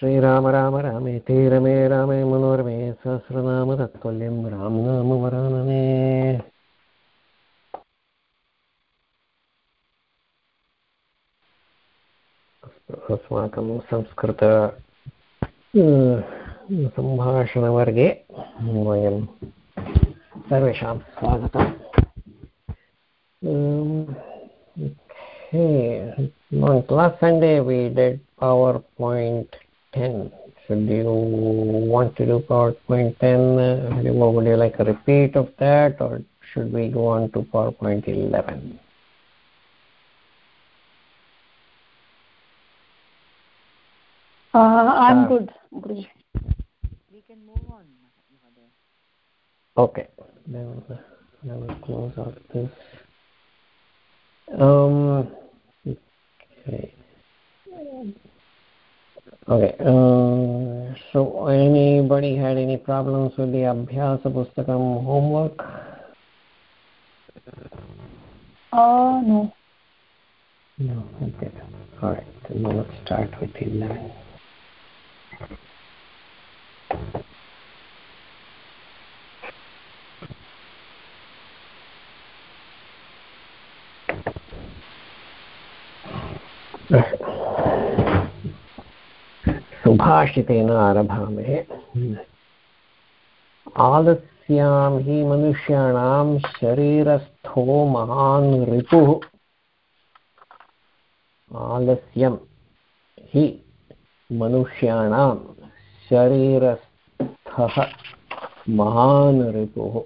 श्रीराम राम रामे ते रमे रामे मनोरमे सहस्रनाम तत्तुल्यं राम नाम वरानने अस्माकं संस्कृत सम्भाषणवर्गे वयं सर्वेषां स्वागतम्। okay last sunday, we did powerpoint 10 should you want to do powerpoint 10 would you like a repeat of that or should we go on to powerpoint 11 uh, i'm uh, good we can move on okay. Then I will close out this. Um okay okay uh, so anybody had any problems with the abhyasa pustakam homework? Uh no. No okay. All right then let's start with 11 सुभाषितेन आरभामहे आलस्यां हि मनुष्याणां शरीरस्थो महान् रिपुः आलस्यं हि मनुष्याणां शरीरस्थः महान् रिपुः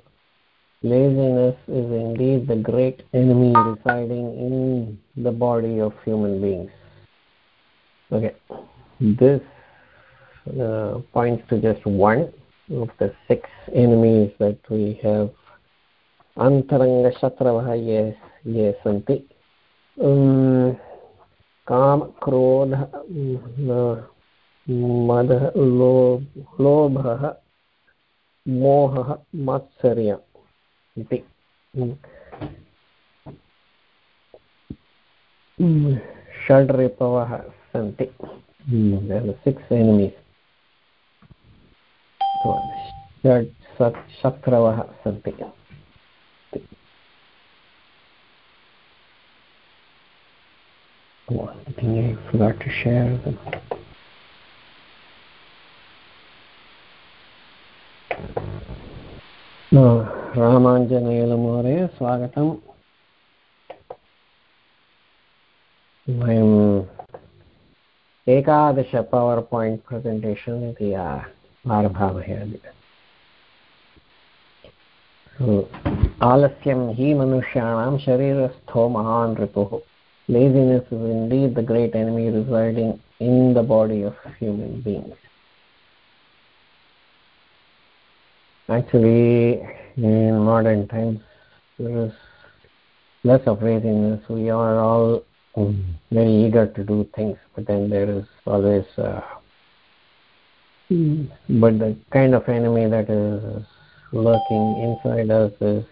laziness is indeed the great enemy residing in the body of human beings okay this uh, points to just one of the six enemies that we have antaranga shatravah ye ye santi um, काम क्रोध मदः लोभः मोहः मात्सर्यम् इति षड् रिपवः सन्ति six enemies सन्ति think I forgot to share them. रामाञ्जनेयलमहोदय स्वागतम् वयम् एकादश पवर् पायिण्ट् प्रेसेण्टेशन् इति आरभामहे आलस्यं हि मनुष्याणां शरीरस्थो महान् रिपुः laziness is indeed the great enemy residing in the body of human beings actually in modern times there is less of laziness we are all um, very eager to do things but then there is always uh, but the kind of enemy that is lurking inside us is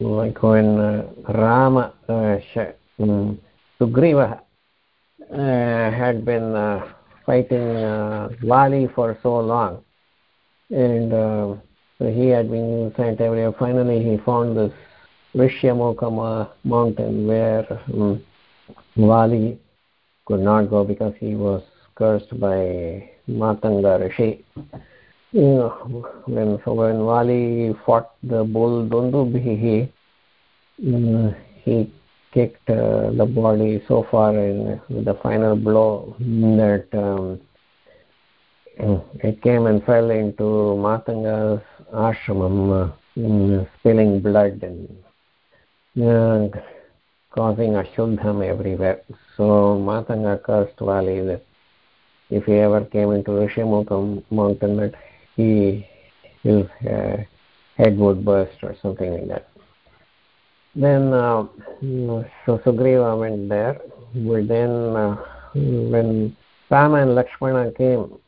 like when uh, rama uh, um, sugriva uh, had been uh, fighting uh, Vali for so long and uh, so he had been sent everywhere. Finally, he found this Rishyamukha mountain where um, Vali could not go because he was cursed by Matanga Rishi. You when, so when Vali fought the bull Dundubhi, um, he kicked uh, the body so far with the final blow that um, it came and fell into Matanga's ashramam, uh, spilling blood and uh, causing ashuddham everywhere. So Matanga cursed Vali that if he ever came into Rishyamukha mountain that he his uh, head would burst or something like that. Then uh, so Sugriva went there. But then uh, when Rama and Lakshmana came,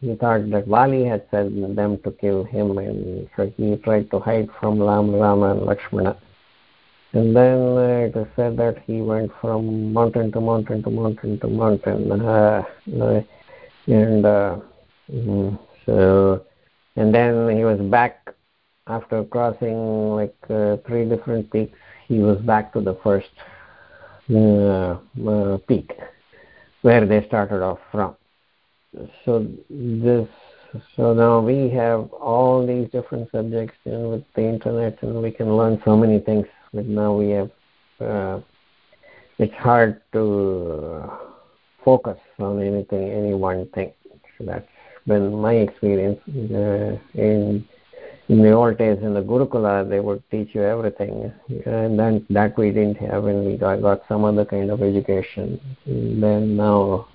he thought that Vali had sent them to kill him and so he tried to hide from Ram, Rama and Lakshmana. and then uh, it is said that he went from mountain to mountain to mountain to mountain uh, uh, and uh, mm, so and then he was back after crossing like uh, three different peaks. He was back to the first uh, uh, peak where they started off from. So this so now we have all these different subjects and with the internet and we can learn so many things. But now we have uh, it's hard to focus on anything any one thing. So that's been my experience. Uh, in in the old days in the gurukula they would teach you everything. And then that we didn't have and we got, got some other kind of education. And then now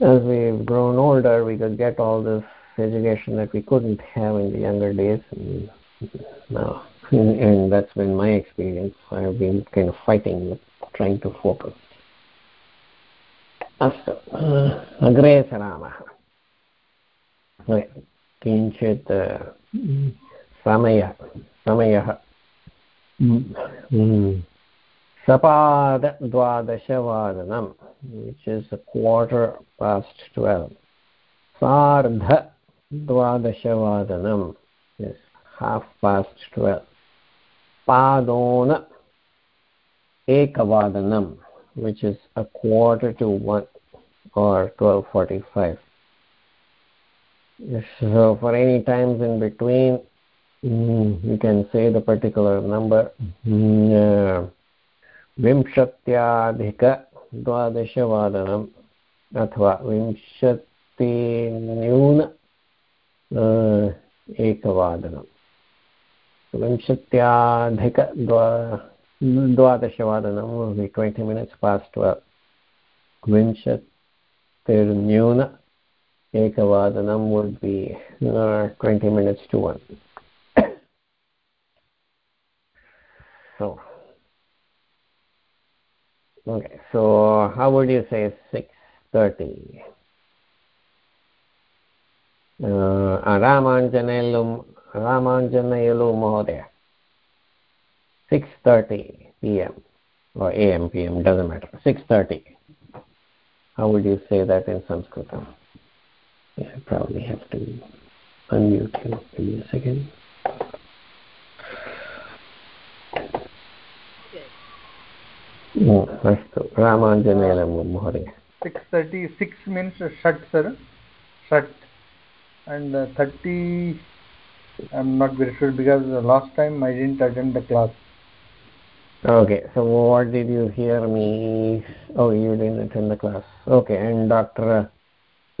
as we've grown older we could get all this education that we couldn't have in the younger days. And now and, and that's been my experience. I've been kind of fighting with trying to focus अस्तु। अग्रे सरामः। किञ्चित् hmm. समय समयः। Hmm. Hmm. सपादद्वादशवादनं which is quarter past twelve सार्धद्वादशवादनं half past twelve पादोन एकवादनं। which is a quarter to 1 or 1245 so for any times in between mm, you can say the particular number विंशत्याधिकद्वादशवादनम् अथवा विंशतिन्यून एकवादनं विंशत्याधिकद्वा द्वादशवादनं will be 20 minutes past 12 विंशतिर्न्यून ekavadanam would be uh, 20 minutes to 1 so okay so how would you say 6:30 Ramanjaneyulu Ramanjaneyulu महोदय 6:30 p.m. or a.m. p.m. doesn't matter 6:30 how would you say that in sanskritam yeah, I probably have to unmute him. Give me a second. अस्तु रामाञ्जनेन महोदय six thirty six minutes षट् sir षट् and uh, 30 i'm not very sure because uh, last time i didn't attend the class okay so what did you hear me oh you didn't attend the class? Okay and dr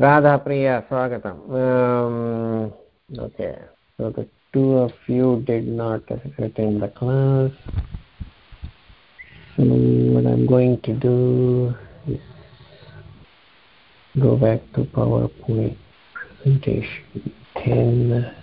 radhapriya swagatam um, okay so the two of you did not attend the class. So what i'm going to do is go back to powerpoint presentation 10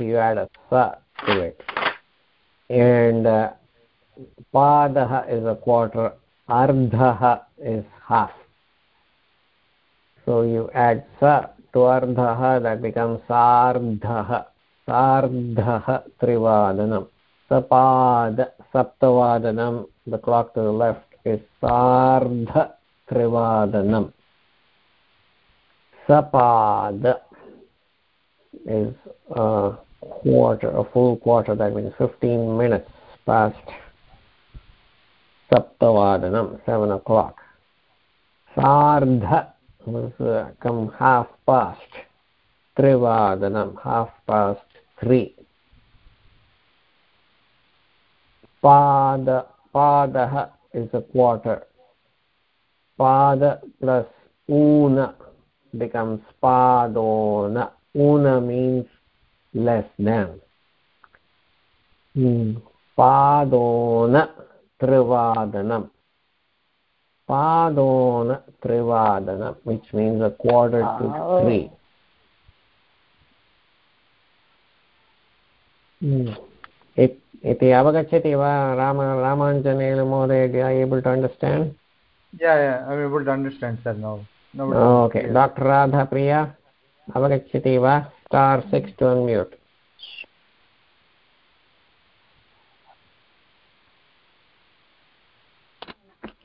You add a sa to it. And uh, Padaha is a quarter ardhaha is half so you add sa to ardhaha that becomes sardhaha sardhaha trivadanam sapad saptavadanam the clock to the left is sardha trivadanam sapad is a quarter a full quarter that means 15 minutes past saptavadanam 7 o'clock. sardha was uh, come half past trivadanam half past 3 pada padah is a quarter pada plus una becomes padona una means less than hmm. padona trivadanam padona trivadanam which means a quarter to Oh. three. इति अवगच्छति वा राम रामाञ्जनेन महोदय are you able to understand yeah yeah i'm able to understand sir now is okay dr radha priya अवगच्छति वा star 6 to unmute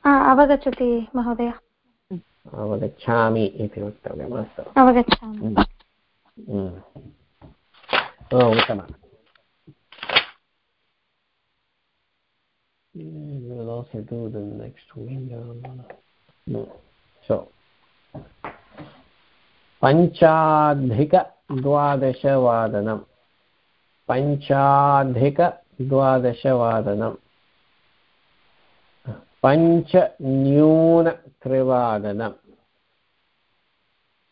अवगच्छति महोदय अवगच्छामि इति वक्तव्यम् अस्तु अवगच्छामि Mm. Oh, उत्तमम् Mm, We'll also do the next window. Mm. So, पञ्चाधिकद्वादशवादनं पञ्चाधिकद्वादशवादनं पञ्चन्यूनत्रिवादनं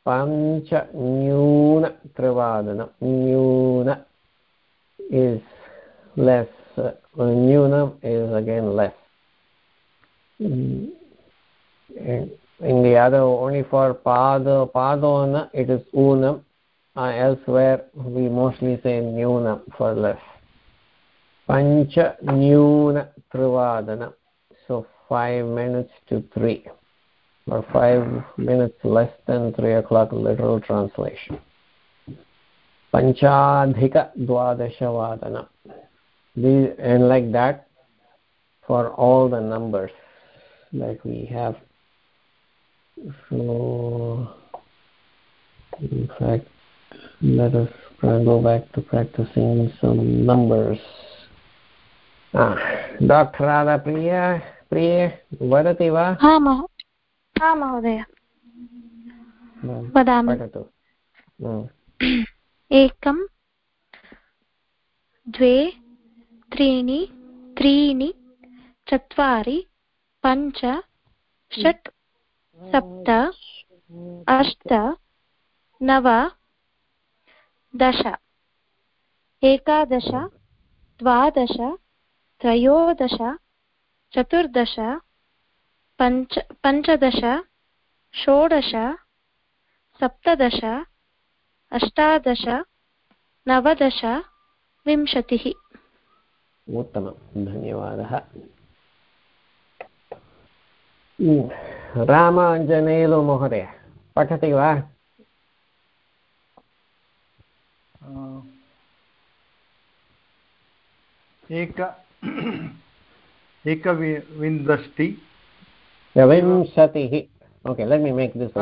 पञ्चन्यूनत्रिवादनं न्यून is less nyunam is again less. Mm. in in the other only for pada padona it is unam uh, elsewhere we mostly say nyunam for less. Pancha nyuna trivadana so 5 minutes to 3 or 5 minutes less than 3 o'clock literal translation. Dwadashavadana these and like that for all the numbers that we have so in fact let us go back to practicing some numbers ah dr radha priya priya vadati va हा महो हा महोदय वदामि पठतु Hmm. एकं द्वे त्रीणि त्रीणि, चत्वारि, पञ्च, षट्, सप्त, अष्ट, नव, दश। एकादश, द्वादश, त्रयोदश, चतुर्दश, पञ्च, पञ्चदश, षोडश, सप्तदश, अष्टादश, नवदश, विंशतिः। उत्तमं धन्यवादः। रामाञ्जनेलु महोदय पठति वा? एक एकविंदष्टि विंशतिः। Okay let me make this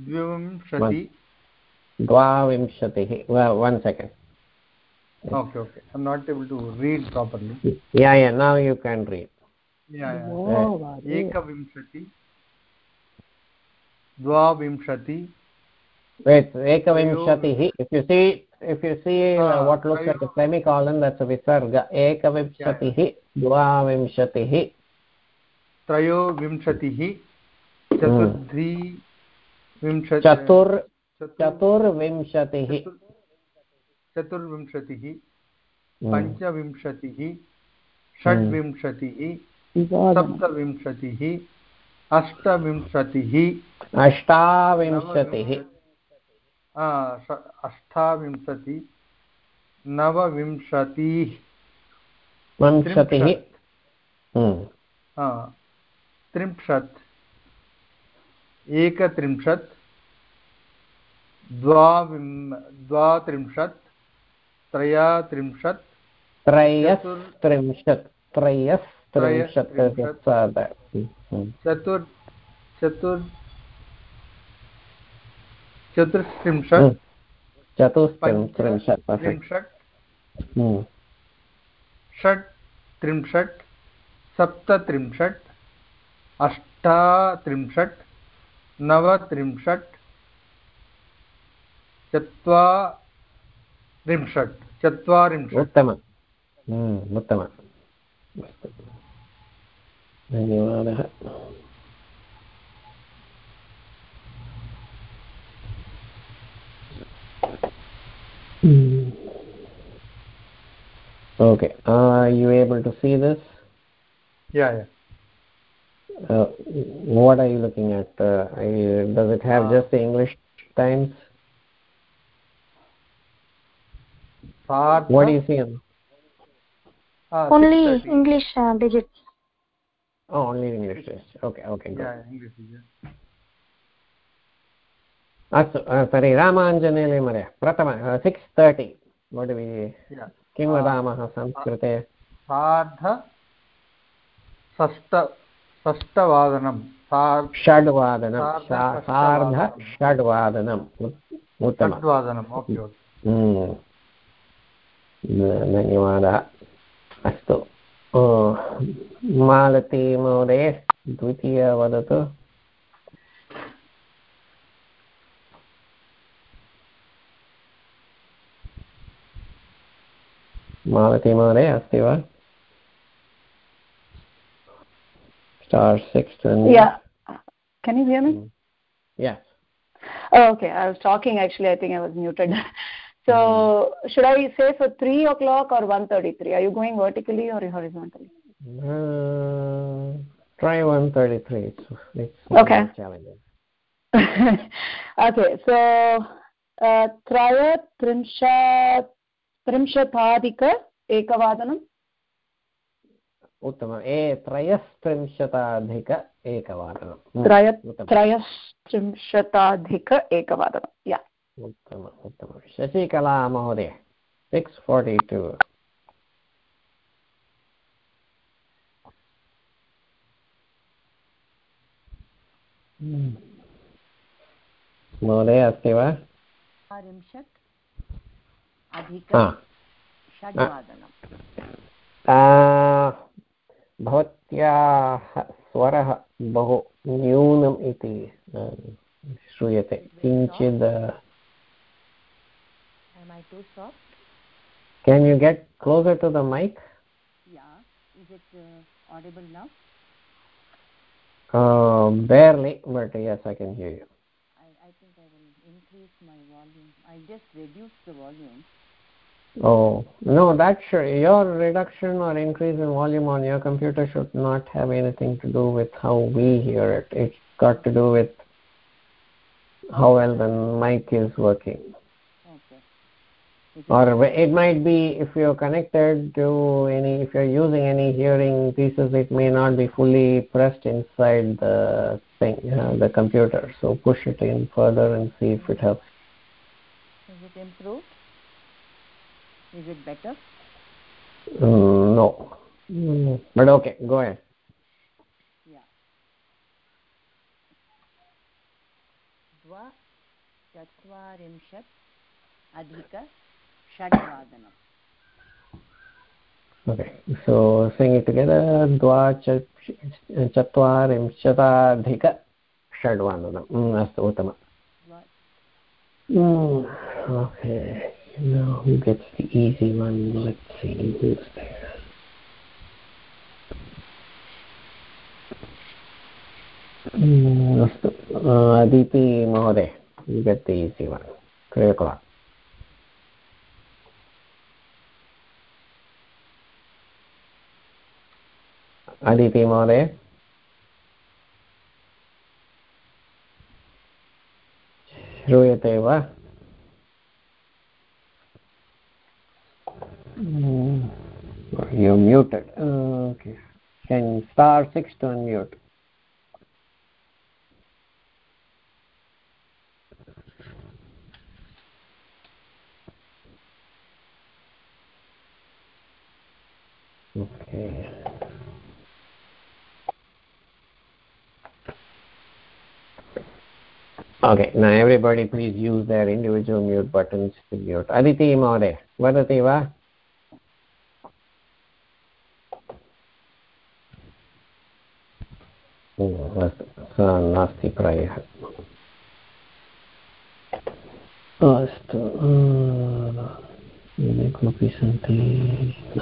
द्विविंशति। द्वाविंशतिः। One second okay okay i'm not able to read properly yeah yeah now you can read yeah, yeah. एकविंशति द्वाविंशति wait ekavimshatihi if you see if you see uh, Ah, what looks like a semicolon that's a visarga ekavimshatihi dvavimshatihi त्रयोविंशतिः चतुर्धि विंशति chatur chaturvimshatihi चतुर्विंशतिः Hmm. पञ्चविंशतिः षड्विंशतिः सप्तविंशतिः अष्टविंशतिः अष्टाविंशतिः। अष्टाविंशतिः नवविंशतिः। विंशतिः. आ, त्रिंशत्। एकत्रिंशत्। द्वाविं द्वात्रिंशत्। त्रयात्रिंशत् त्रयस्त्रिंशत् त्रयस्त्रिंशत् चतुर् चतुर् चतुस्त्रिंशत् चतुस्त्रिंशत् षट् त्रिंशत् हम्म। सप्तत्रिंशत् अष्टात्रिंशत् नवत्रिंशत् चत्वा चत्वारिंशत् चत्वारिंशत् उत्तमम् हम्म, उत्तमम् अस्तु धन्यवादः Hmm. Okay, are you able to see this? yeah yeah Uh, what are you looking at? Uh, are you, does it have Uh, just the English times? सार्ध What do you see? Ah, only english uh, digits Oh, only English test. Okay, okay, good. yeah english yeah. अस्तु तर्हि रामाञ्जनेयले महोदय प्रथम six thirty वट् वि किं वदामः संस्कृते सार्ध षष्ट षष्टवादनं षड्वादनं सार्ध षड्वादनम् उत्- धन्यवादः अस्तु ओ, मालती महोदय द्वितीय वदतु मालती महोदय अस्ति वा star six Yeah. Can you hear me? Yes. Oh, okay. I was talking actually. I think I was muted. so should I say for three o'clock or one thirty-three? Are you going vertically or horizontally? Uh, try 133. It's, it's Okay. challenging. okay. So uh, त्रय त्रिंशत् त्रिंशताधिक एकवादनम् उत्तमम् ए त्रयस्त्रिंशताधिक एकवादनं हम्म, त्रय त्रयस्त्रिंशताधिक एकवादनं या उत्तमम् उत्तमं शशिकला महोदय six forty to महोदय अस्ति वा? भवत्याः स्वरः बहु न्यूनम् इति श्रूयते। किञ्चित् Am I too soft? Can you get closer to the mic? Yeah. Is it uh, audible now? Um, barely, but yes, I can hear you. I, I think I will increase my volume. I just reduced the volume. Oh, no, that sure. your reduction or increase in volume on your computer should not have anything to do with how we hear it. It's got to do with how well the mic is working Okay. Is it- Or it might be if you're connected to any, if you're using any hearing pieces, it may not be fully pressed inside the thing, uh, the computer. So push it in further and see if it helps. Is it improved? Is it better? Mm, no. Mm, but okay, go ahead. Yeah. द्वा चत्वारिंशत् अधिक षड्वादनम् Okay, so sing it together. द्वा चत्वारिंशताधिक षड्वादनम् mm, अस्तु उत्तमम् द्वा mm, Okay, now who gets the easy one? Let's see who's there. Mm, अस्तु uh, Aditi महोदय you get the easy one. Three o'clock. Aditi महोदय श्रूयते वा Mm, you're muted Uh, okay can star six to unmute Okay. Okay, now everybody please use their individual mute buttons to mute. Aditi Mode, वदति वा ओ, अस्तु सा नास्ति प्रायः अस्तु अन्ये कोऽपि सन्ति न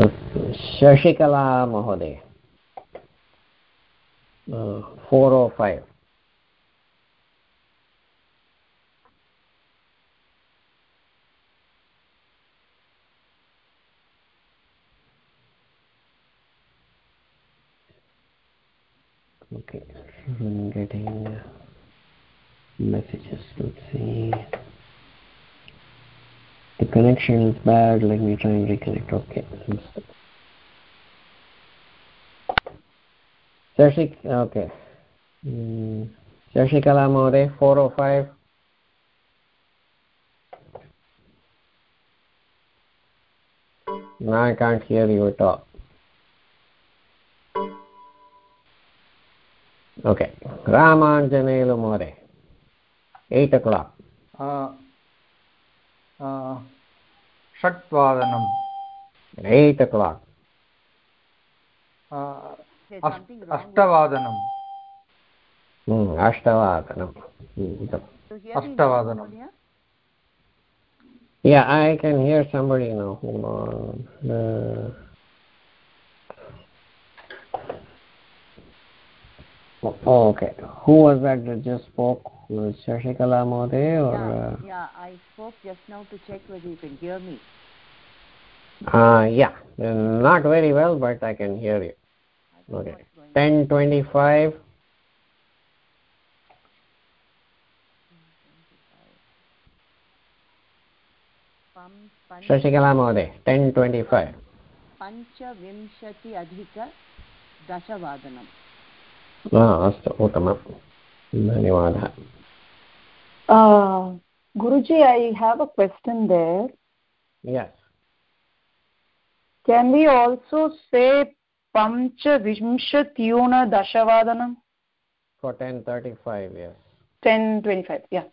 अस्तु शशिकला महोदय four or five. Okay, I'm getting messages. Let's see. The connection is bad. Let me try and reconnect. Okay. Shashik, okay mm, Shashikala More 405 now I can't hear you at all okay ramanjanelu more 8 o'clock षट्वादनम् 8 o'clock There's अष्ट- something wrong with- अष्टवादनम् hmm, अष्टवादनं Hmm, So here is अष्टवादनम् Mahodaya. yeah i can hear somebody now hold on uh, oh, okay who was that that just spoke was shashikala mode or Yeah, yeah, I spoke just now to check whether you can hear me. uh, uh yeah uh, not very well but i can hear you I don't know okay what's going on. 1025 पं- पञ्च- shashikala mode 1025 पञ्चविंशति अधिक दशवादनम् हा अस्तु उत्तमं धन्यवादः Uh, Guruji, I have a question there. yes Can we also say Dashavadanam? for 1035 yes 1025, yeah.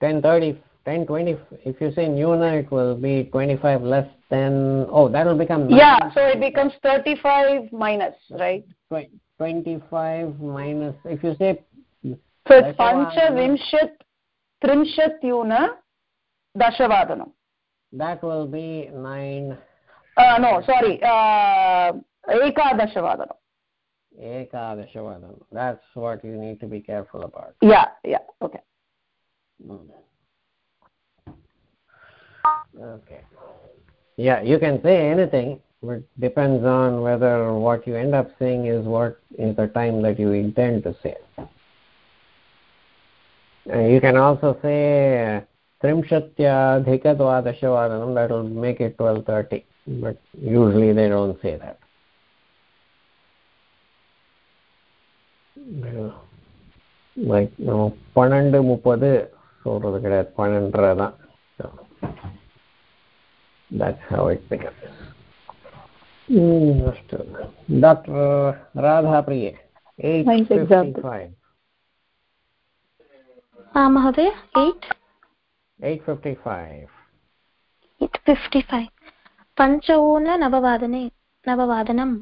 1030 1020 if you say nuna it will be 25 less than oh that will become Yeah, nine. so it becomes 35 minus, right? 25 minus if you say So it's Dashavadanam. Pancha Vimshat Trimshatyuna Dashavadanam. that will be 9 Uh, no, sorry, uh, Ekadashavadanam. ekadashavadanam that's what you need to be careful about Yeah, yeah, okay. Mm. okay yeah you can say anything but depends on whether what you end up saying is what is the time that you intend to say uh, you can also say trimshatyadhikadvadashavadanam that will make it 1230 but usually they don't say that like நம்ம பன்னெண்டு முப்பது சொல்றது கிடையாது. பன்னெண்டரை தான். That's how it becomes अस्तु doctor राधाप्रिये महोदय eight fifty five eight fifty five पञ्चोन नववादने नववादनम्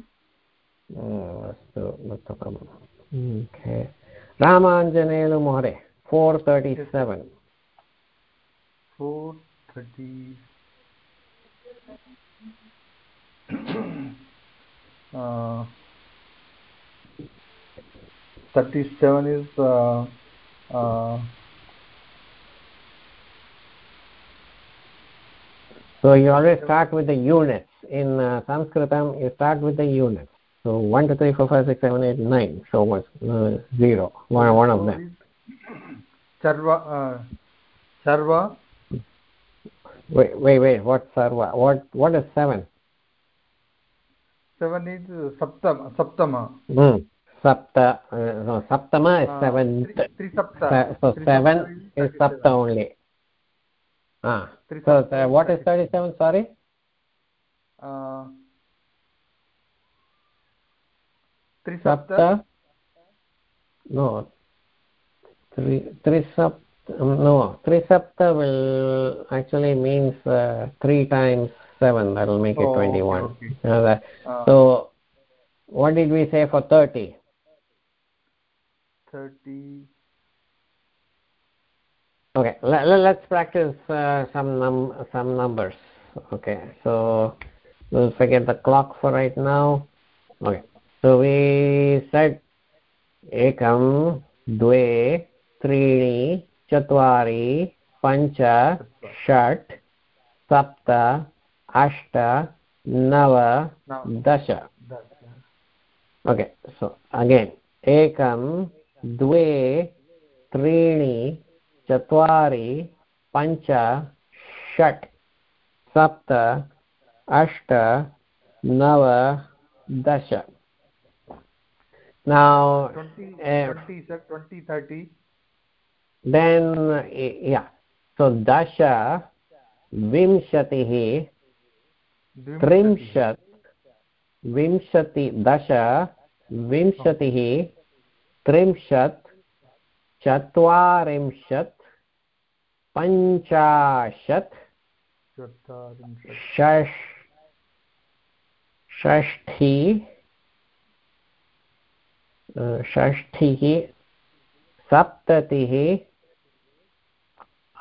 अस्तु उत्तमम् Okay. Ramanjanelu Mahade. Four thirty-seven. Four uh, thirty-seven is uh, uh, so you always start with the units in uh, sanskritam you start with the units so 1, 2, 3, 4, 5, 6, 7, 8, 9. So what's uh, 0? One, one of them. Charva uh, Charva Wait, wait, wait. What's sarva? What, what is 7? seven is uh, Saptama Saptama Hmm. Sapta. Uh, no, Saptama is uh, 7th. three, three Sapta so Three 7 Sapta is Sapta only. ah Three so uh, what is 37 sorry uh, trisapta three three sap no three sapta will actually means uh, three times seven. That will make it Oh, okay, 21 okay. Uh, that- uh, so what did we say for 30 30 okay let, let's practice uh, some num some numbers. Okay so we'll forget the clock for right now. Okay we said ekam dve त्रीणि, चत्वारि, पञ्च, षट्, सप्त, अष्ट, नव, दश। Okay so again ekam द्वे, त्रीणि, चत्वारि, पञ्च, षट्, सप्त, अष्ट, नव, दश। Now 20 uh, 20 sir 20 30 then uh, yeah so dasha vimshatiः त्रिंशत् विंशति दश विंशतिः त्रिंशत् चत्वारिंशत् पञ्चाशत् षष्ठी अ, षष्ठिः सप्ततिः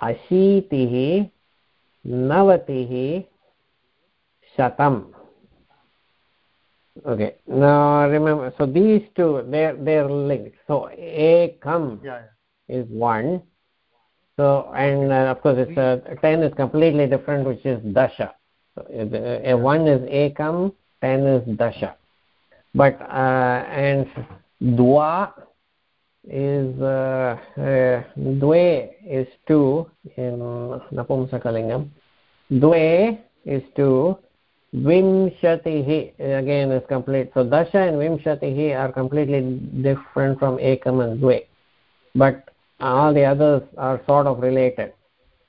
अशीतिः नवतिः शतम् okay now remember so these two they're they're linked so ekam yeah, is one so and uh, of course it's uh, 10 is completely different which is dasha so, uh, uh, one is ekam 10 is dasha but uh, and dwa is uh, uh, dve is two in napumsakalingam dve is two vimshatihi. Again is complete. So dasha and vimshatihi are completely different from ekam and dve but all the others are sort of related.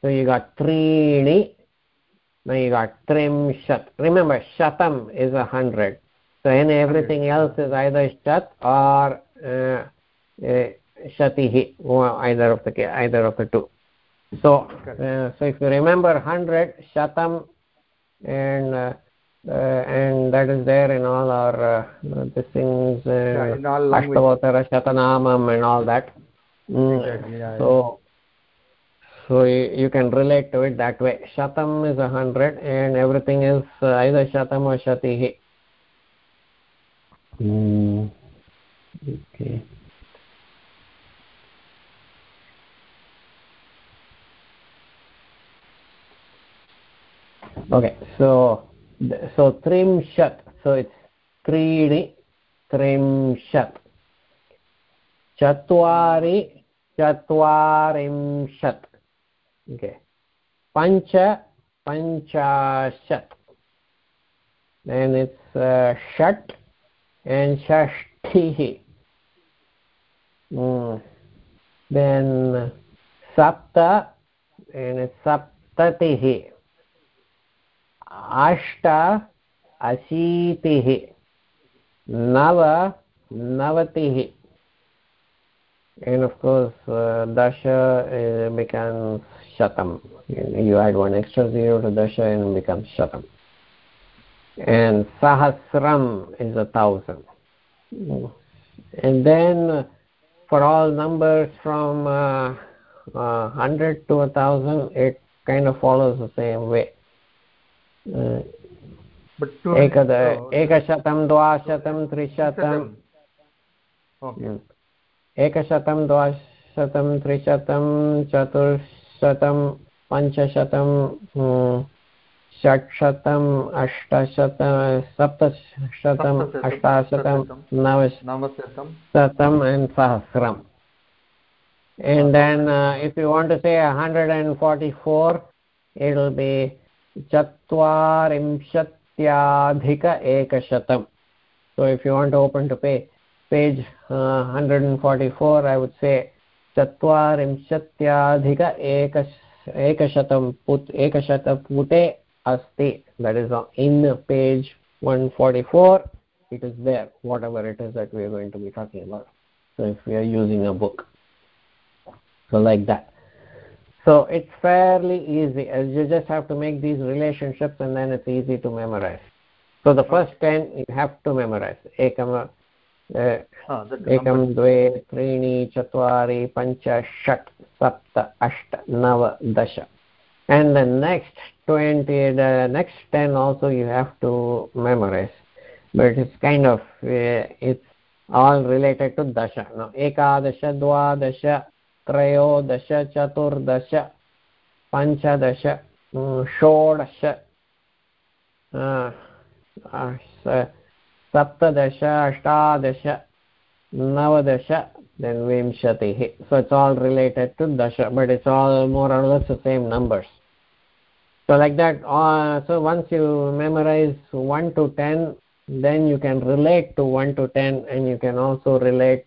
So you got treeni now you got trimshat. Remember shatam is a hundred so and everything else is either shat or uh, uh, shatihi either of the either of the two. So uh, so if you remember 100 shatam and uh, uh, and that is there in all our uh, the things Yeah, uh, in all languages. ashtottara shatanamam and all that. Mm, Exactly, yeah, so so you, you can relate to it that way. Shatam is a hundred and everything is uh, either shatam or shatihi okay. Okay, so so trimshat, so it's trini trimshat. Chatwari shot. Okay. Pancha shot Then it's uh, and shashtihi. Mm. then sapta and saptatihi. Ashta ashitihi nava navatihi. And of course uh, dasha uh, becomes shatam. You add one extra zero to dasha and it becomes shatam and sahasram is a thousand and then uh, for all numbers from uh, uh, 100 to a thousand it kind of follows the same way uh, but two एकद oh, एकशतं द्वाशतं त्रिशतं okay Mm. एकशतं द्वाशतं त्रिशतं चतुश्शतं पञ्चशतं mm, षट्शतम् अष्टशतं सप्तशतम् अष्टाशतं नवशतं एण्ड् सहस्रम्। And then if you want to say hundred and forty four it will be चत्वारिंशत्याधिक एकशतं so if you want open to pa page hundred and forty four I would say चत्वारिंशत्याधिक एक एकशतं पुत् एकशतपुटे asti that is in page 144 it is there whatever it is that we are going to be talking about so if we are using a book so like that so it's fairly easy as you just have to make these relationships and then it's easy to memorize so the first 10 you have to memorize ekam एकं द्वे त्रीणि चत्वारि पञ्च षट् सप्त अष्ट नव दश and the next 20 the next 10 also you have to memorize but it's kind of uh, it's all related to dasha now ekadash dvadash त्रयोदश चतुर्दश पञ्चदश षोडश सप्तदश अष्टादश नवदश then vimshatihi so it's all related to dasha but it's all more or less the same numbers so like that uh, so once you memorize 1 to 10 then you can relate to 1 to 10 and you can also relate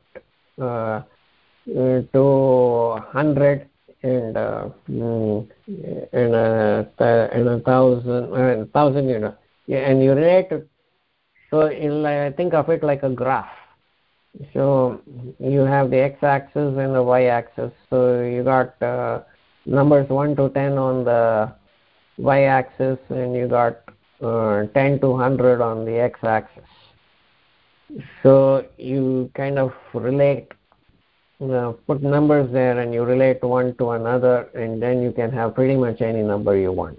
uh, uh, to 100 and uh, mm, and a, and a thousand uh, thousand you know. And you relate to so like, think of it like a graph. So you have the x-axis and the y-axis so you got uh, numbers 1 to 10 on the y-axis and you got uh, 10 to 100 on the x-axis. So you kind of relate uh, put numbers there and you relate one to another and then you can have pretty much any number you want.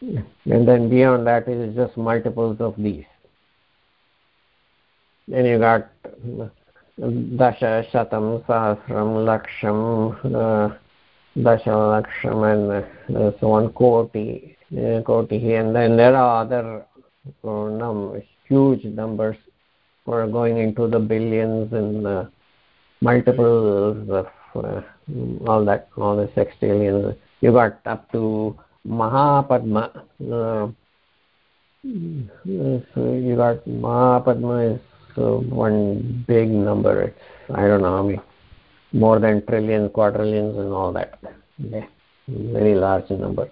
And then beyond that is just multiples of these. Then you got dasha shatam sahasram laksham uh, dashalaksham and uh, so on koti uh, koti and then there are other uh, num huge numbers for going into the billions and uh, multiples of uh, all that all the sextillions. You got up to mahapadma uh, so you got mahapadma is so one big number. It's i don't know how many more than trillions quadrillions and all that okay. very large number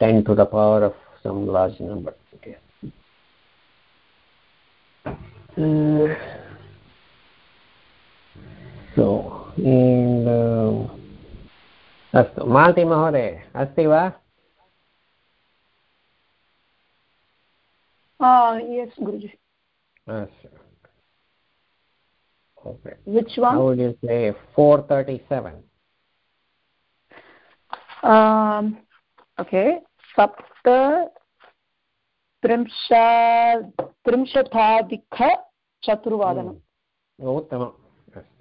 10 to the power of some large number okay uh, so and uh, अस्तु माल्ति महोदय अस्ति वा yes guruji अस्तु okay which one how would you say 437 um okay सप्त त्रिंशा त्रिंशताधिक चतुर्वादनम् उत्तमम् अस्तु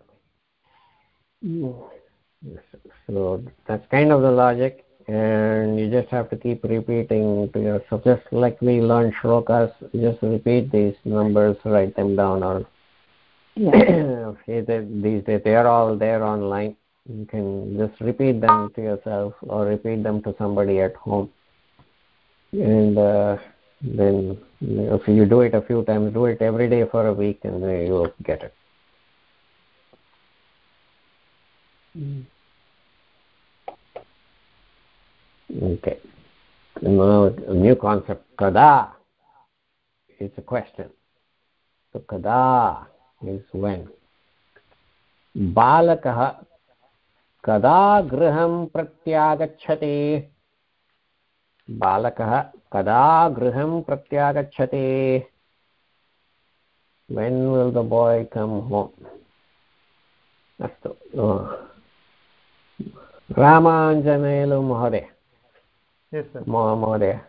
so that's kind of the logic and you just have to keep repeating to yourself just like we learn shlokas just repeat these numbers write them down or yeah. these days they are all there online you can just repeat them to yourself or repeat them to somebody at home and uh, then if you do it a few times do it every day for a week and then you will get it mm. Okay. Now a new concept. Kada it's a question. So kada is when. बालकः कदा गृहं प्रत्यागच्छति? बालकः कदा गृहं प्रत्यागच्छति? When will the boy come home? अस्तु। रामाञ्जनेलु महोदय। महोदय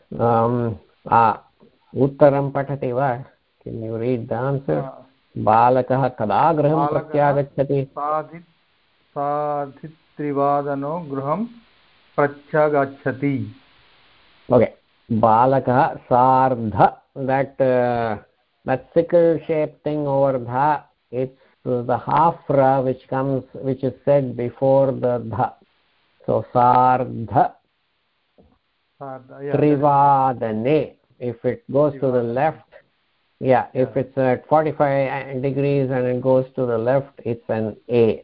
उत्तरं पठति वा? किं यु रीड् द आन्सर् बालकः कदा गृहं प्रत्यागच्छति? साधि साधित्रिवादनो गृहं प्रत्यागच्छति। ओके बालकः सार्ध देट् मेक्सिकल् शेप्टिङ्ग् over the it's the half which comes which is set before the the so सार्ध त्रिवादने if it goes to the left yeah if it's at 45 degrees and it goes to the left it's an a.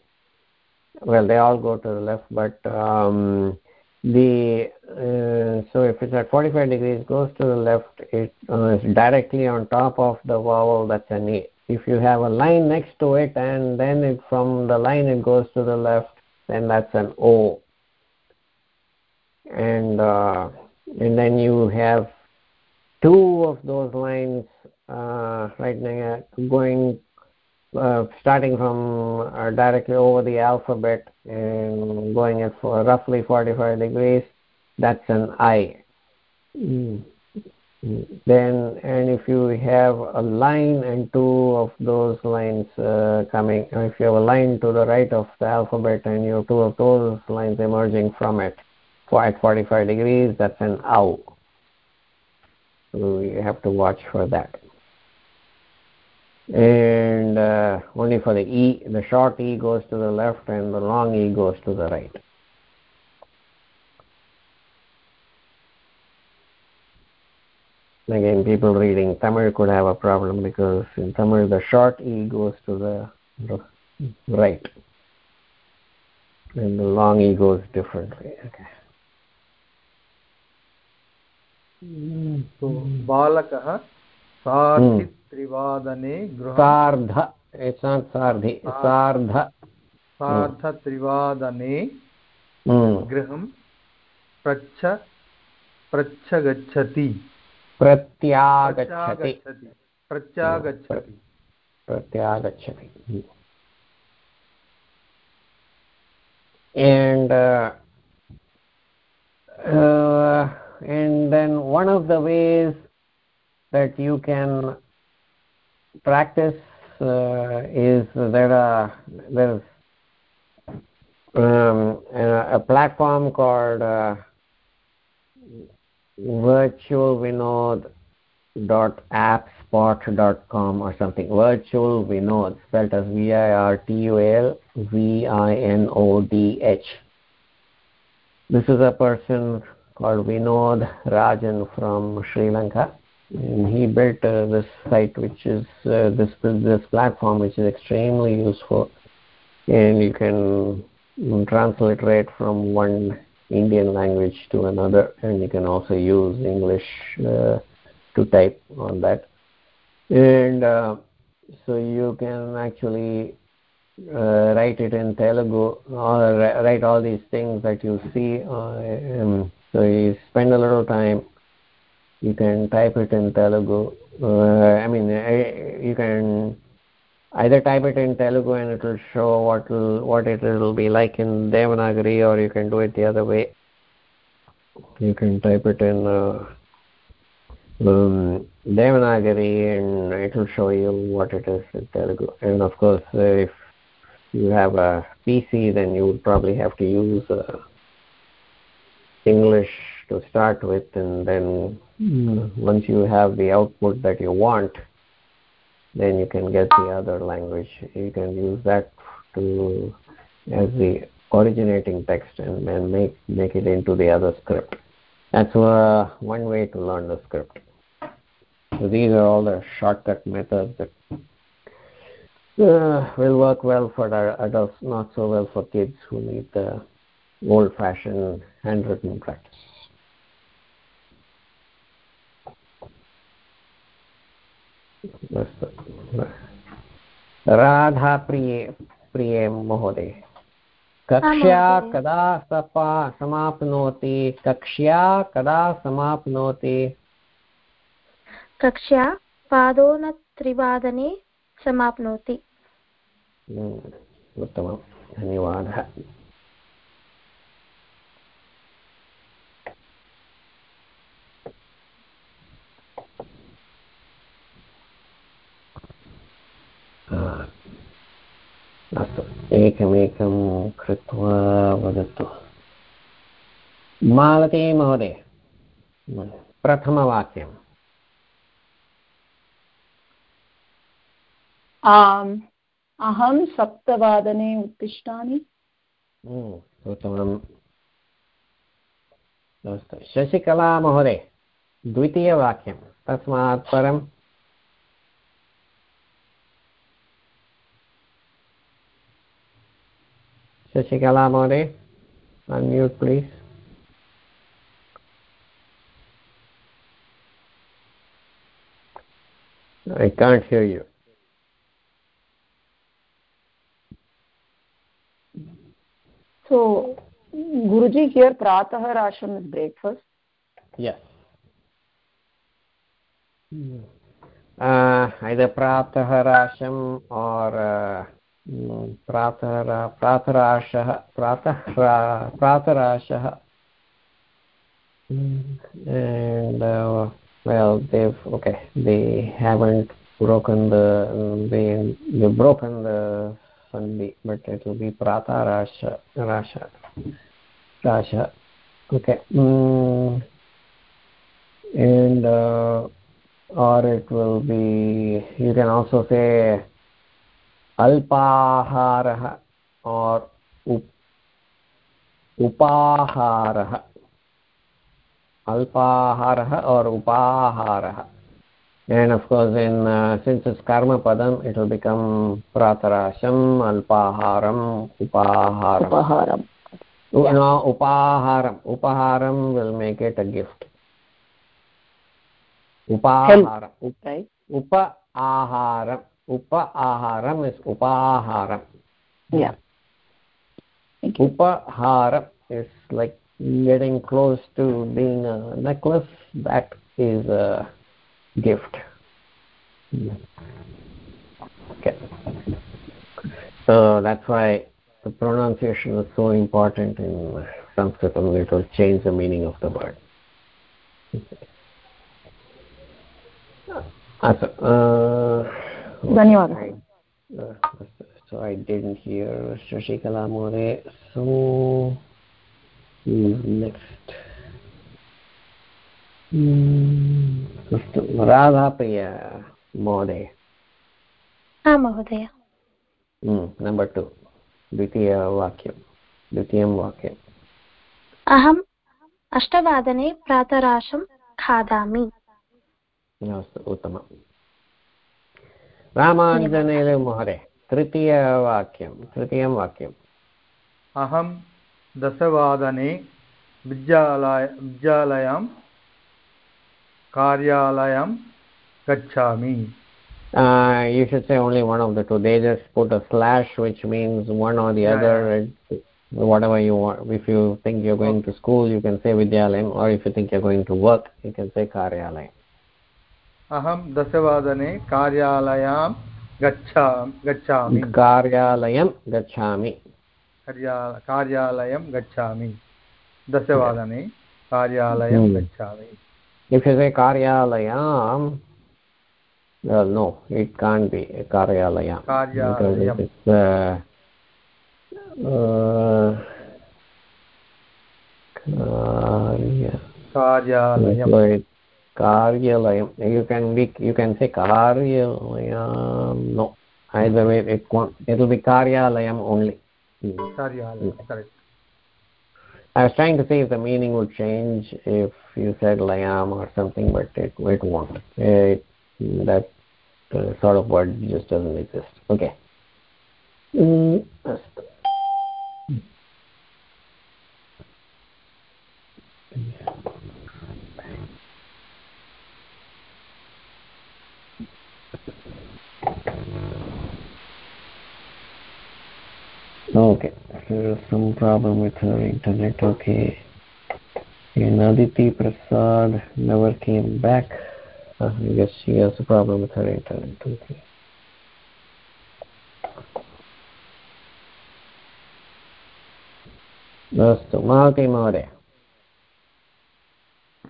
Well they all go to the left but um, the uh, so if it's at 45 degrees goes to the left it uh, is directly on top of the vowel that's an A. if you have a line next to it and then it, from the line it goes to the left then that's an o. And uh, and then you have two of those lines uh, right now going uh, starting from uh, directly over the alphabet and going at for roughly 45 degrees. That's an I. Mm. then and if you have a line and two of those lines uh, coming if you have a line to the right of the alphabet and you have two of those lines emerging from it for at 45 degrees that's an ow. So you have to watch for that and uh, only for the e the short e goes to the left and the long e goes to the right again people reading tamil could have a problem because in tamil the short e goes to the right and the long e goes differently okay so balakah सार्धित्रिवादने गृहं सार्ध it's not सार्धि सार्ध सार्धत्रिवादने गृहं पृच्छ पृच्छ गच्छति प्रत्यागच्छति प्रत्यागच्छति प्रत्यागच्छति and uh, uh, and then one of the ways that you can practice uh, is there are there's um, a, a, platform called uh, virtualvinodh.appspot.com or something. Virtual vinod spelled as v i r t u l v i n o d h. This is a person called vinodh rajan from sri lanka and he built uh, this site which is uh, this this platform which is extremely useful. And you can transliterate from one indian language to another. And you can also use english uh, to type on that. And uh, so you can actually uh, write it in telugu or write all these things that you see um, so you spend a little time you can type it in Telugu. Uh, I mean, you can either type it in Telugu and it will show what will, what it will be like in Devanagari, or you can do it the other way. You can type it in uh, um, Devanagari and it will show you what it is in Telugu. And of course, uh, if you have a PC, then you would probably have to use uh, English to start with, and then mm. once you have the output that you want, then you can get the other language. You can use that to as the originating text and then make make it into the other script. That's uh, one way to learn the script. So these are all the shortcut methods that uh, will work well for the adults, not so well for kids who need the old-fashioned handwritten practice. Radha प्रिये प्रिये महोदय। कक्ष्या कदा सपा समाप्नोति? कक्ष्या कदा समाप्नोति? कक्ष्या पादोनत्रिवादने समाप्नोति। उत्तमं। धन्यवादः। अस्तु। एकमेकं कृत्वा वदतु। मालती महोदय प्रथमवाक्यम्। आम् अहं सप्तवादने उत्तिष्ठामि। उत्तमम्। अस्तु। शशिकला महोदय द्वितीयवाक्यं तस्मात् परं Shashikala Mode, unmute please. I can't hear you. So, Guruji, here Pratah Rasham is breakfast. Yes. Uh, either Pratah Rasham or uh, Pratarashah, Pratara, Pratarashah. And, uh, well, they've, okay, they haven't broken the, they, they've broken the Sandhi, but it will be Pratarasha, Rasha, Rasha. Okay. Mm. And, uh, or it will be, you can also say अल्पाहारः और उप उपाहारः अल्पाहारः और उपाहारः and of course in uh, since it's karma padam it will become pratarasham alpaharam upaharam Upaharam. U- no upaharam upaharam will make it a gift upaharam Up- Right? upa aharam upa aharam is upaharam. Yeah. Okay. upaharam is like getting close to being a necklace that is a gift. Okay. So that's why the pronunciation is so important in sanskrit only it will change the meaning of the word. Okay. Ah, so, uh, so I didn't hear Shashikala More. So next? Hmm, अस्तु द्वितीयवाक्यं द्वितीयं वाक्यम् अहम् अष्टवादने प्रातराशं खादामि अस्तु उत्तमम् रामाञ्जनेय महोदय तृतीयवाक्यं तृतीयं वाक्यम् अहं दशवादने विद्यालय विद्यालयं कार्यालयं गच्छामि Uh, you should say only one of the two. They just put a slash, which means one or the Yeah, other. and Whatever you want. If you think you're going okay. to school, you can say Vidyalayam, or if you think you're going to work, you can say Karyalayam. अहं दशवादने कार्यालयं गच्छा गच्छामि। कार्यालयं गच्छामि। कार्या कार्यालयं गच्छामि। दशवादने कार्यालयं गच्छामि। इत्युक्ते कार्यालयं नो इट् काण्ट् बि कार्यालय. कार्यालयं। karyalayam you can be you can say karyalayam no. Either way it won't it'll be karyalayam only. karyalayam correct. I was trying to see if the meaning would change if you said layam or something but it it won't. That uh, sort of word just doesn't exist. Okay. Mm. Okay, there's some problem with her internet. Okay. And Aditi Prasad never came back. Uh, I guess she has a problem with her internet. Okay. अस्तु मालती महोदय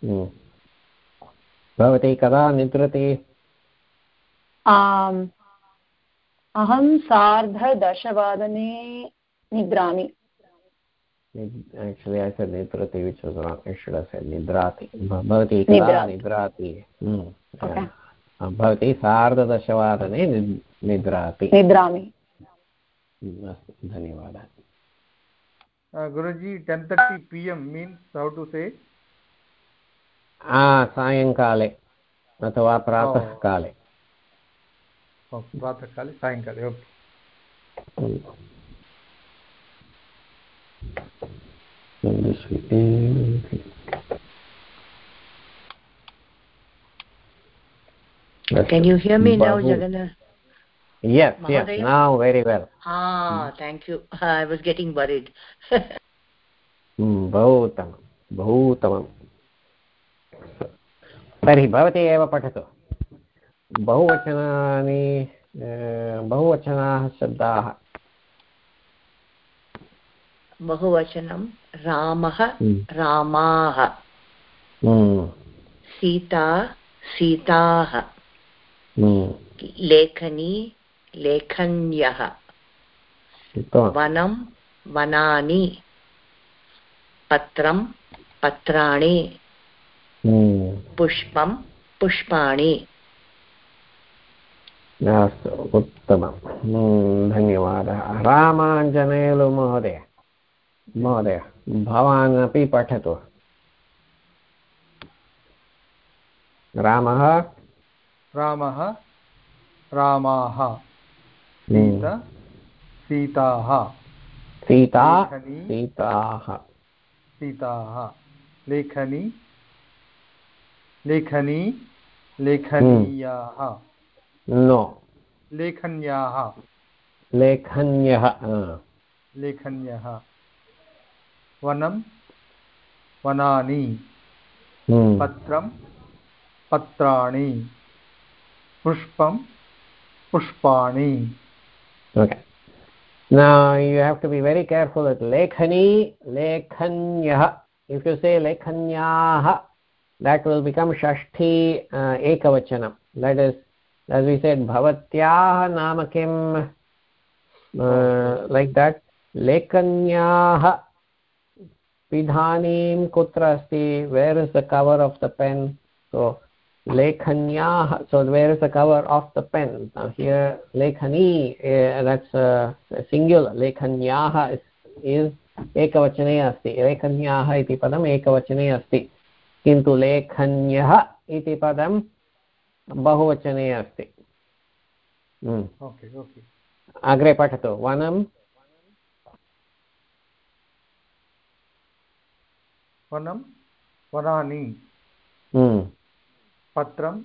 हम्म. भवती कदा निद्रति आम् अहं सार्धदशवादने निद्रामि। भवती सार्धदशवादने निद्राति। निद्रामि। धन्यवादः। Guruji ten thirty P M means how to say सायङ्काले अथवा प्रातःकाले। Oh. प्रातःकाले सायङ्काले okay hmm. Can you hear me now, Bahu. Jagannath? Yes, yes, Mahodaya? now very well. Ah, thank you. I was getting worried. हम्म, बहु उत्तमं बहु उत्तमं तर्हि भवती एव पठतु बहुवचनानि बहुवचनाः शब्दाः। बहुवचनं रामः हम्म, रामाः। हम्म, सीता सीताः। हम्म, लेखनी लेखन्यः। वनं वनानि। पत्रं पत्राणि। पुष्पं पुष्पाणि। अस्तु उत्तमं धन्यवादः। रामाञ्जनेलु महोदय। महोदय भवान् अपि पठतु। रामः? रामः? रामाः। सीता? सीताः। सीता? सीताः। सीताः। लेखनी? लेखनी? लेखनीयाः। नो लेखन्याः लेखन्यः लेखन्यः वनं वनानि हम्म, पत्रं पत्राणि पुष्पं पुष्पाणि okay now you have to be very careful with lekhani lekhanyah if you say lekhanyah that will become shashti uh, ekavachanam that is as we said bhavatyah naam kim uh, like that lekanyah pidhanim kutra asti where is the cover of the pen so lekhanyah so where is the cover of the pen now here lekhani uh, that's uh, singular lekhanyah is, is एकवचने अस्ति लेखन्याः इति पदम् एकवचने अस्ति किन्तु लेखन्यः इति पदं बहुवचने अस्ति। हम्म। Okay okay. अग्रे पठतु। वनं वनं वनानि। हम्म, पत्रं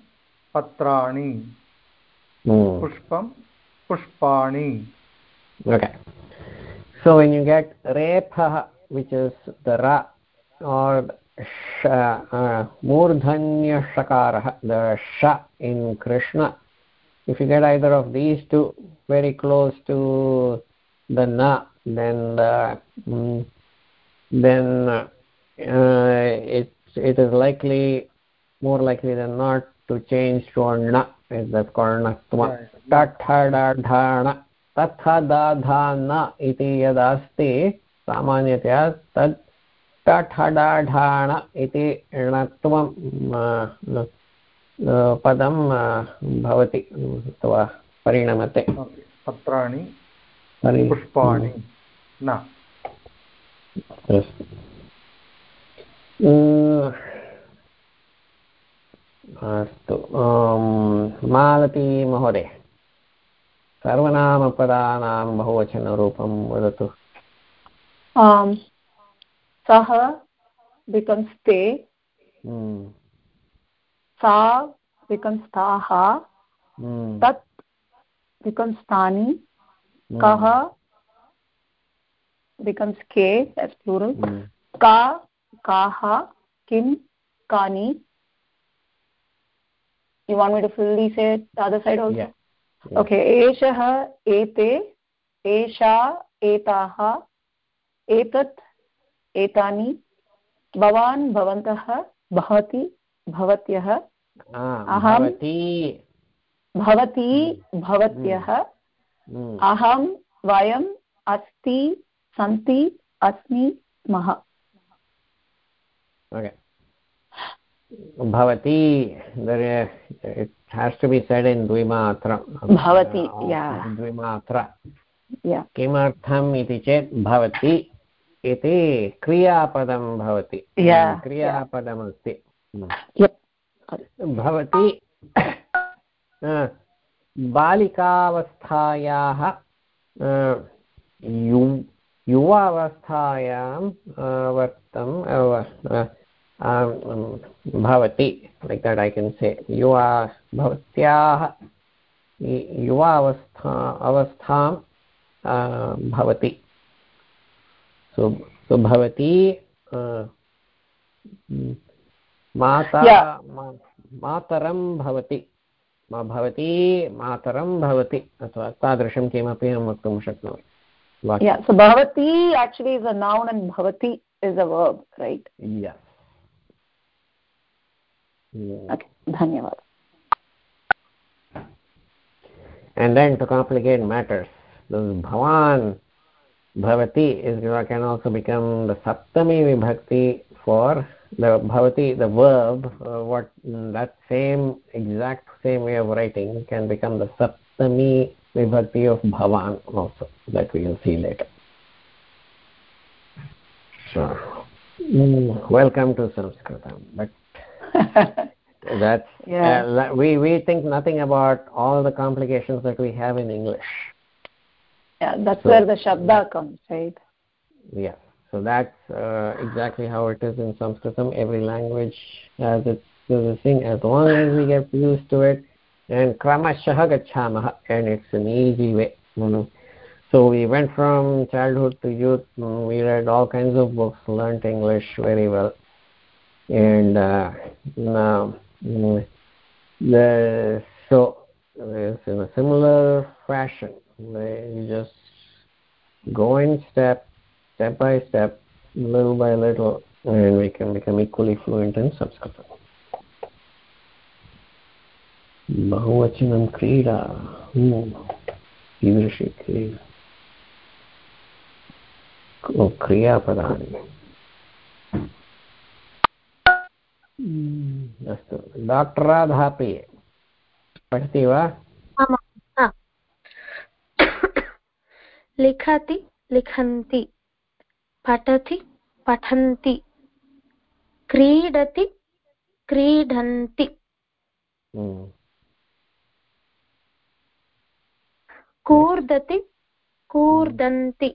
पत्राणि। हम्म। पुष्पं पुष्पाणि। Okay. So when you get repha, which is the ra, or murdhanya shakarah, the sha in Krishna, if you get either of these two very close to the na, then the, mm, then uh, it it is likely more likely than not to change to a na. Is that called natva? Right. तठडढण तथदधन इति यदस्ति सामान्यतया तत् तठडढण इति णत्वं पदं भवति अथवा परिणमते। पत्राणि पुष्पाणि न। अस्तु मालती महोदय सर्वनामपदानां बहुवचनरूपं वदतु। um, sah becomes te hmm, sa becomes taha hmm, tat becomes tani hmm, kaha becomes ke as plural hmm, ka kaha kim kani you want me to fully say it the other side also Yeah. Yeah. okay एषः एते एषा एताः एतत् एतानि भवान् भवन्तः भवति भवत्यः। अहं भवती। हम्म। भवत्यः। हम्म। हम्म। अहं वयम् अस्ति सन्ति अस्मि स्मः भवति द्विमात्र। किमर्थम् इति चेत् भवति इति क्रियापदं भवति। क्रियापदमस्ति। भवति बालिकावस्थायाः यु युवावस्थायां वर्तम् भवति। लैक् दट् ऐ केन् से युवा भवत्याः युवावस्था अवस्थां भवति। सो भवती माता मातरं भवति भवती मातरं भवति अथवा तादृशं किमपि अहं वक्तुं शक्नोमि yeah so bhavati actually is a noun and bhavati is a verb right yes okay dhanyawad and then to complicate matters the bhavan bhavati is can also become the saptami vibhakti for the bhavati the verb uh, what that same exact same way of writing can become the saptami vibhakti of bhavan also that we will see later so mm, welcome to sanskritam but that's yeah. Uh, we we think nothing about all the complications that we have in english yeah that's so, where the shabda comes right? Yeah so that's uh, exactly how it is in sanskritam. Every language has its thing as long as we get used to it and kramashah gachamah and it's an easy way so we went from childhood to youth mm, we read all kinds of books learned english very well. And uh, now mm, the so it's in a similar fashion you just go in step step by step little by little and we can become equally fluent in sanskrit बहुवचनं क्रीडा कीदृशी क्रीडा क्रियापदानि अस्तु doctor राधापि पठति वा लिखति लिखन्ति। पठति पठन्ति। क्रीडति क्रीडन्ति। कूर्दति कूर्दन्ति।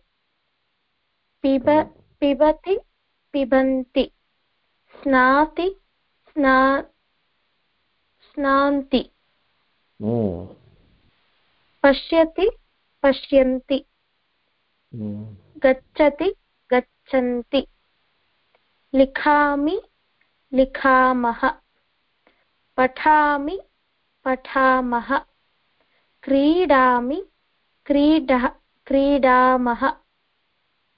पिब पिबति पिबन्ति। स्नाति स्ना स्नान्ति। पश्यति पश्यन्ति। गच्छति, गच्छन्ति। लिखामि, लिखामः। पठामि, पठामः। क्रीडामि, क्रीडः, क्रीडामः।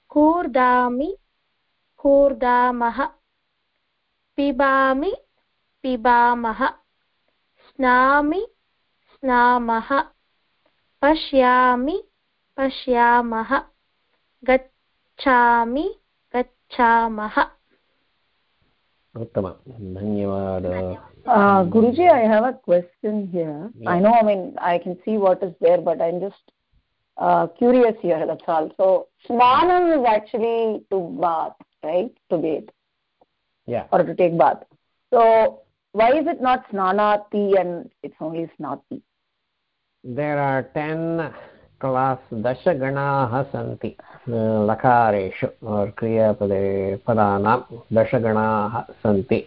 कूर्दामि, कूर्दामः। पिबामि, पिबामः। स्नामि, स्नामः। पश्यामि, पश्यामः। गच्छामि गच्छामः उत्तमं धन्यवादः uh, guruji i have a question here yeah. i know i mean i can see what is there but i'm just uh, curious here that's all so snanam is actually to bath right to bathe yeah or to take bath so why is it not snanati and it's only snati there are 10 class दशगणाः सन्ति लकारेषु क्रियापदे पदानां दशगणाः सन्ति।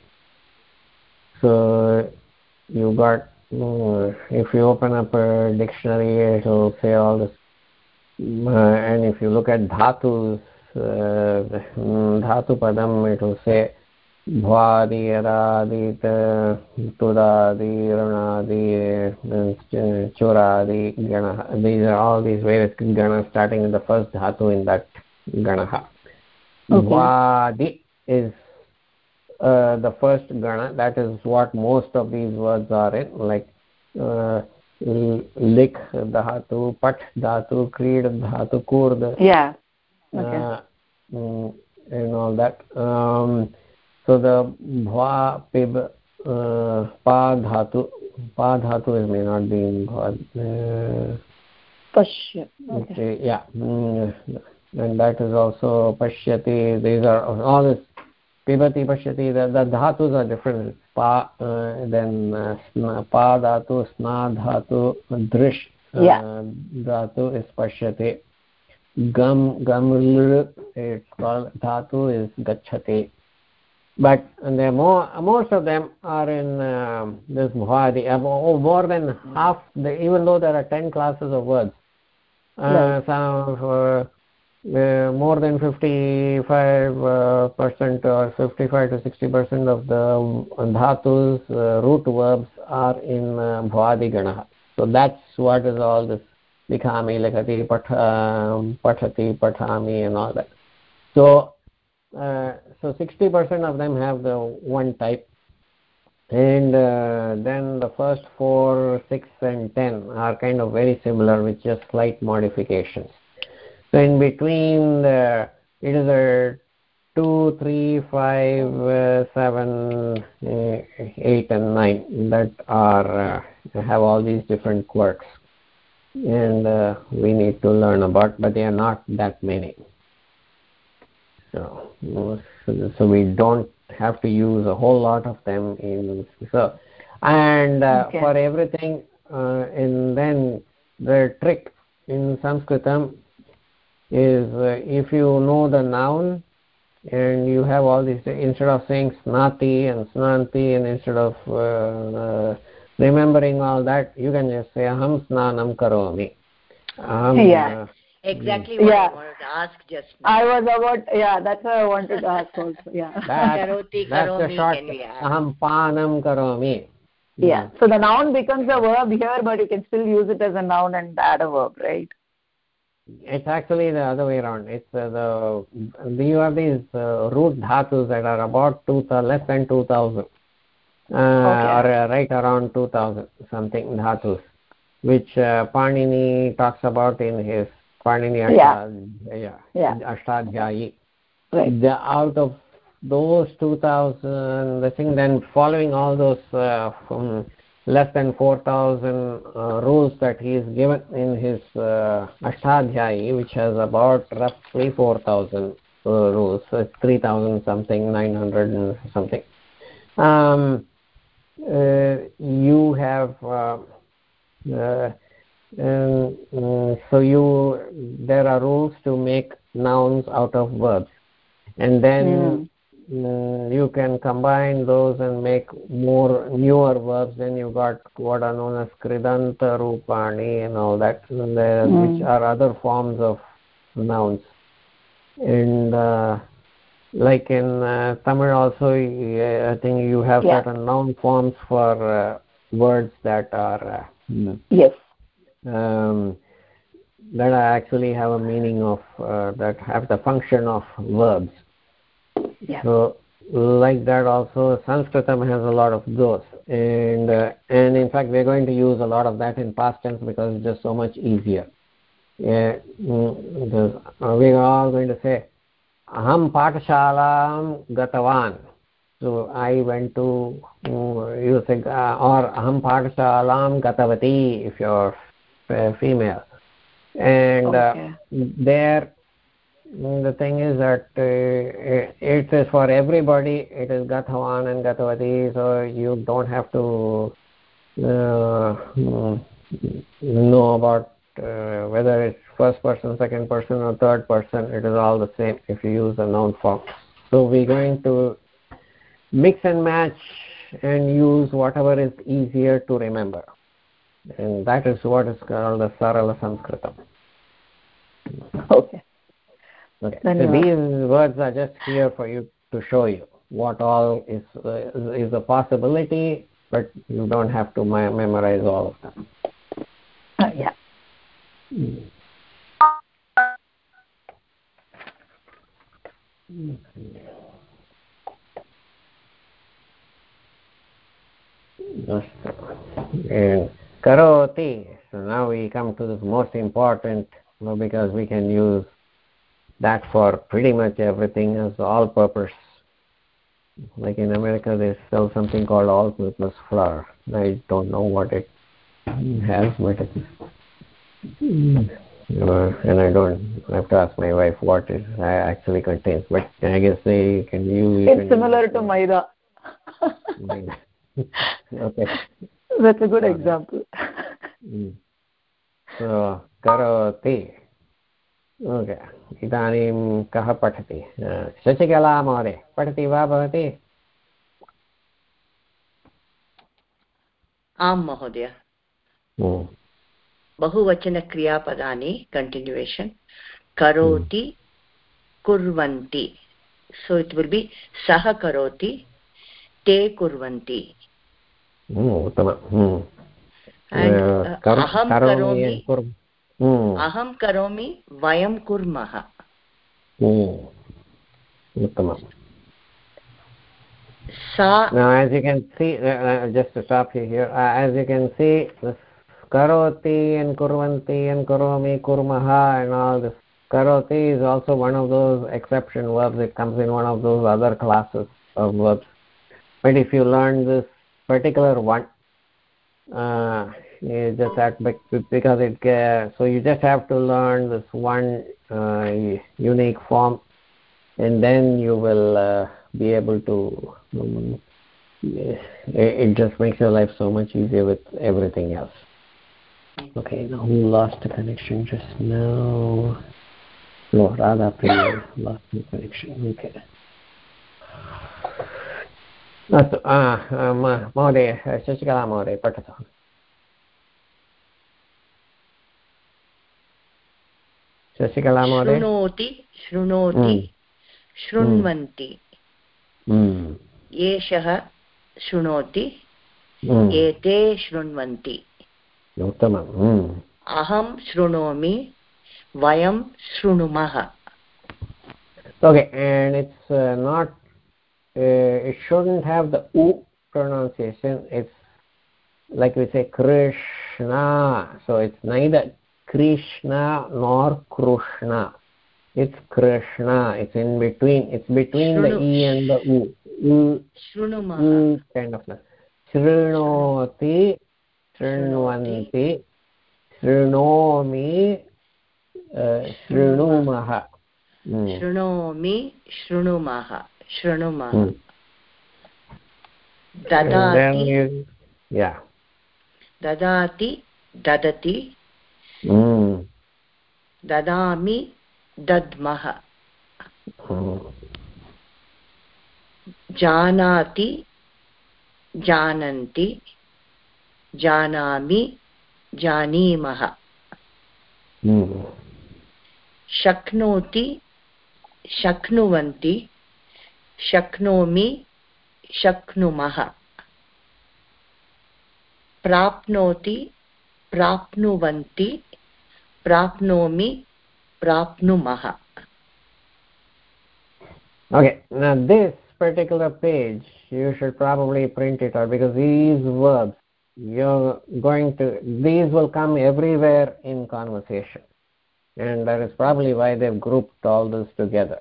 So you got if you open up dictionary say all and if you look at dhatu धातुपदम् इटु से adadit tudadi ranadi churadi gana these are all these various ganas starting with the first dhatu in that ganaha. Okay. bhwadi is uh, the first gana. That is what most of these words are in like uh, lik dhatu pat dhatu creed dhatu kurd. Yeah. Okay. Uh, and all that. Um, so the bhwa pib uh, pa dhatu pa dhatu is may not be in bhwa uh, pashya okay. okay yeah mm, and that is also pashyati these are all this pibati pashyati the, the dhatus are different pa uh, then uh, sna, pa dhatu sna dhatu drish uh, yeah. dhatu is pashyati gam gaml it's called dhatu is gachate but there more most of them are in um, this bhadi uh, more than half the, even though there are 10 classes of words. Uh, Right. some uh, uh, more than 55 uh, percent or 55 to 60 percent of the dhatus uh, root verbs are in uh, bhadi gana. So that's what is all this likhami likhati patha, pathati pathami and all that. So uh, so 60 percent of them have the one type. And uh, then the first four six and ten are kind of very similar with just slight modifications. So in between the it is a two three five uh, seven uh, eight and nine that are uh, have all these different quirks. And uh, we need to learn about but they are not that many so so we don't have to use a whole lot of them in so and uh, Okay. for everything uh, and then the trick in sanskritam is uh, if you know the noun and you have all these instead of saying snati and snanti and instead of uh, uh, remembering all that you can just say aham snanam karomi aham, Yeah. Exactly what Yeah. I wanted to ask just now. I was about, yeah, that's what I wanted to ask also, yeah. that, Karoti, that's the karomi, short can we add? aham panam karomi Yeah, so the noun becomes a verb here, but you can still use it as a noun and add a verb, right? it's actually the other way around it's uh, the you have these uh, root dhatus that are about two thou- less than 2000 uh, or uh, right around 2000 something dhatus which uh, panini talks about in his panini Yeah. Yeah, Yeah. ashtadhyayi Right. the out of those 2000 I think then following all those uh, from less than 4000 uh, rules that he is given in his uh, ashtadhyayi which has about roughly 4000 uh, rules so 3000 something 900 something um, uh, you have uh, uh, so you there are rules to make nouns out of verbs and then uh, you can combine those and make more newer verbs then you got what are known as kridanta rupani and all that and there- Mm. which are other forms of nouns and uh, like in uh, tamil also i think you have Yeah. certain noun forms for uh, words that are uh, Yes. Um, that actually have a meaning of uh, that have the function of verbs. Yeah. so like that also sanskritam has a lot of those. And uh, and in fact we're going to use a lot of that in past tense because it's just so much easier. Yeah, mm, uh, we are all going to say aham patashalam gatavan. So i went to uh, you say uh, or aham patashalam gatavati if you're female. And uh, Okay. there the thing is that uh, it is for everybody. It is gatavan and gatavati so you don't have to uh, know about uh, whether it's first person second person or third person. It is all the same if you use a noun form. So we're going to mix and match and use whatever is easier to remember and that is what is called the sarala sanskritam Okay. Okay. So these words are just here for you to show you what all is uh, is a possibility, but you don't have to memorize all of them. Uh, yeah. And So now we come to this most important well, because we can use that for pretty much everything as all-purpose. Like in America, they sell something called all-purpose flour. I don't know what it has, but it and I don't I have to ask my wife what it actually contains. But I guess they can use. It's can similar use- to Maida. okay. That's a good example. करोति। Okay इदानीं कः पठति? शशिकला महोदय पठति वा भवती? आं महोदय। बहुवचनक्रियापदानि कण्टिन्युवेशन् करोति कुर्वन्ति। So it will be sah karoti te kurvanti mm. अहं करोमि अहं करोमि वयं कुर्मः उत्तमम् सा Now, as you can see, uh, uh, just to stop you here, uh, as you can see, this karoti and kurvanti and kuromi, kurmaha and all this. Karoti is also one of those exception verbs. It comes in one of those other classes of verbs. But if you learn this particular one, uh, you just have because it uh, so you just have to learn this one uh, unique form, and then you will uh, be able to um, it just makes your life so much easier with everything else. Okay now we lost the connection just now. No radha lost the connection. Okay अस्तु महोदय शशिकला महोदय पठतु शशिकला महोदय शृणोति शृणोति शृण्वन्ति एषः शृणोति एते शृण्वन्ति उत्तमम् अहं शृणोमि वयं शृणुमः okay and it's uh, not Uh, it shouldn't have the u pronunciation. It's like we say krishna. So it's neither krishna nor krishna it's krishna. It's in between. It's between Shrunu. the e and the u. U, u kind of shrunoti shrunuvanti shrunomi uh, hmm. shrunumaha shrunomi shrunumaha शृणुमः। ददाति। ददाति ददति। ददामि दद्मः। जानाति जानन्ति। जानामि जानीमः। शक्नोति शक्नुवन्ति। शक्नोमि शक्नुमः प्राप्नोति प्राप्नुवन्ति प्राप्नोमि प्राप्नुमः okay now this particular page you should probably print it out because these verbs you're going to these will come everywhere in conversation and that is probably why they've grouped all this together